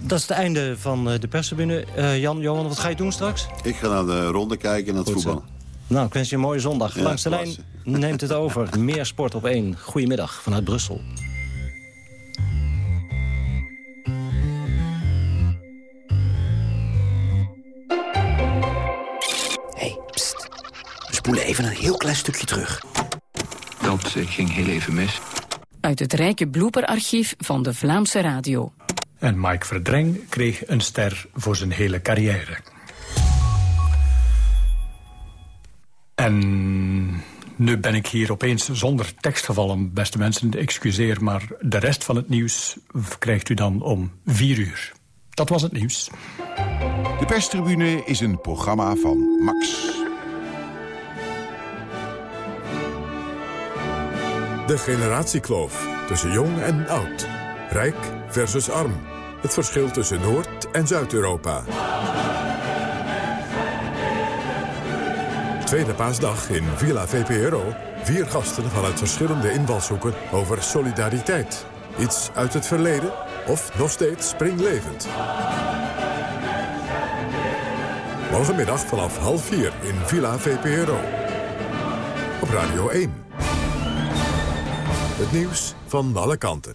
[SPEAKER 14] dat is het einde van uh, de perstribune. Uh, Jan, Johan, wat ga je doen straks?
[SPEAKER 15] Ik ga naar de ronde kijken en naar het
[SPEAKER 14] Goed
[SPEAKER 15] voetbal.
[SPEAKER 14] Nou, ik wens je een mooie zondag.
[SPEAKER 15] Ja,
[SPEAKER 14] Langs de lijn neemt het over. Meer sport op één. Goedemiddag vanuit Brussel.
[SPEAKER 27] hey, pst. We spoelen even een heel klein stukje terug.
[SPEAKER 28] Dat eh, ging heel even mis.
[SPEAKER 11] Uit het rijke blooperarchief van de Vlaamse radio.
[SPEAKER 29] En Mike Verdreng kreeg een ster voor zijn hele carrière. En nu ben ik hier opeens zonder tekst gevallen, beste mensen. Excuseer, maar de rest van het nieuws krijgt u dan om vier uur. Dat was het nieuws.
[SPEAKER 30] De perstribune is een programma van Max.
[SPEAKER 1] De generatiekloof tussen jong en oud. Rijk versus arm. Het verschil tussen Noord- en Zuid-Europa. Tweede paasdag in Villa VPRO. Vier gasten vanuit verschillende invalshoeken over solidariteit. Iets uit het verleden of nog steeds springlevend. Morgenmiddag vanaf half vier in Villa VPRO. Op Radio 1. Het nieuws van alle kanten.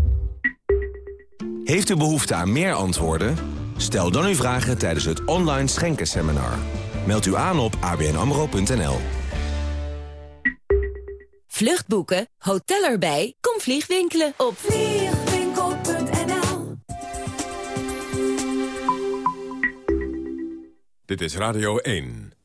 [SPEAKER 31] Heeft u behoefte aan meer antwoorden? Stel dan uw vragen tijdens het online schenkenseminar. Meld u aan op abnamro.nl.
[SPEAKER 32] Vluchtboeken, hotel erbij, kom vliegwinkelen op vliegwinkel.nl
[SPEAKER 1] Dit is Radio 1.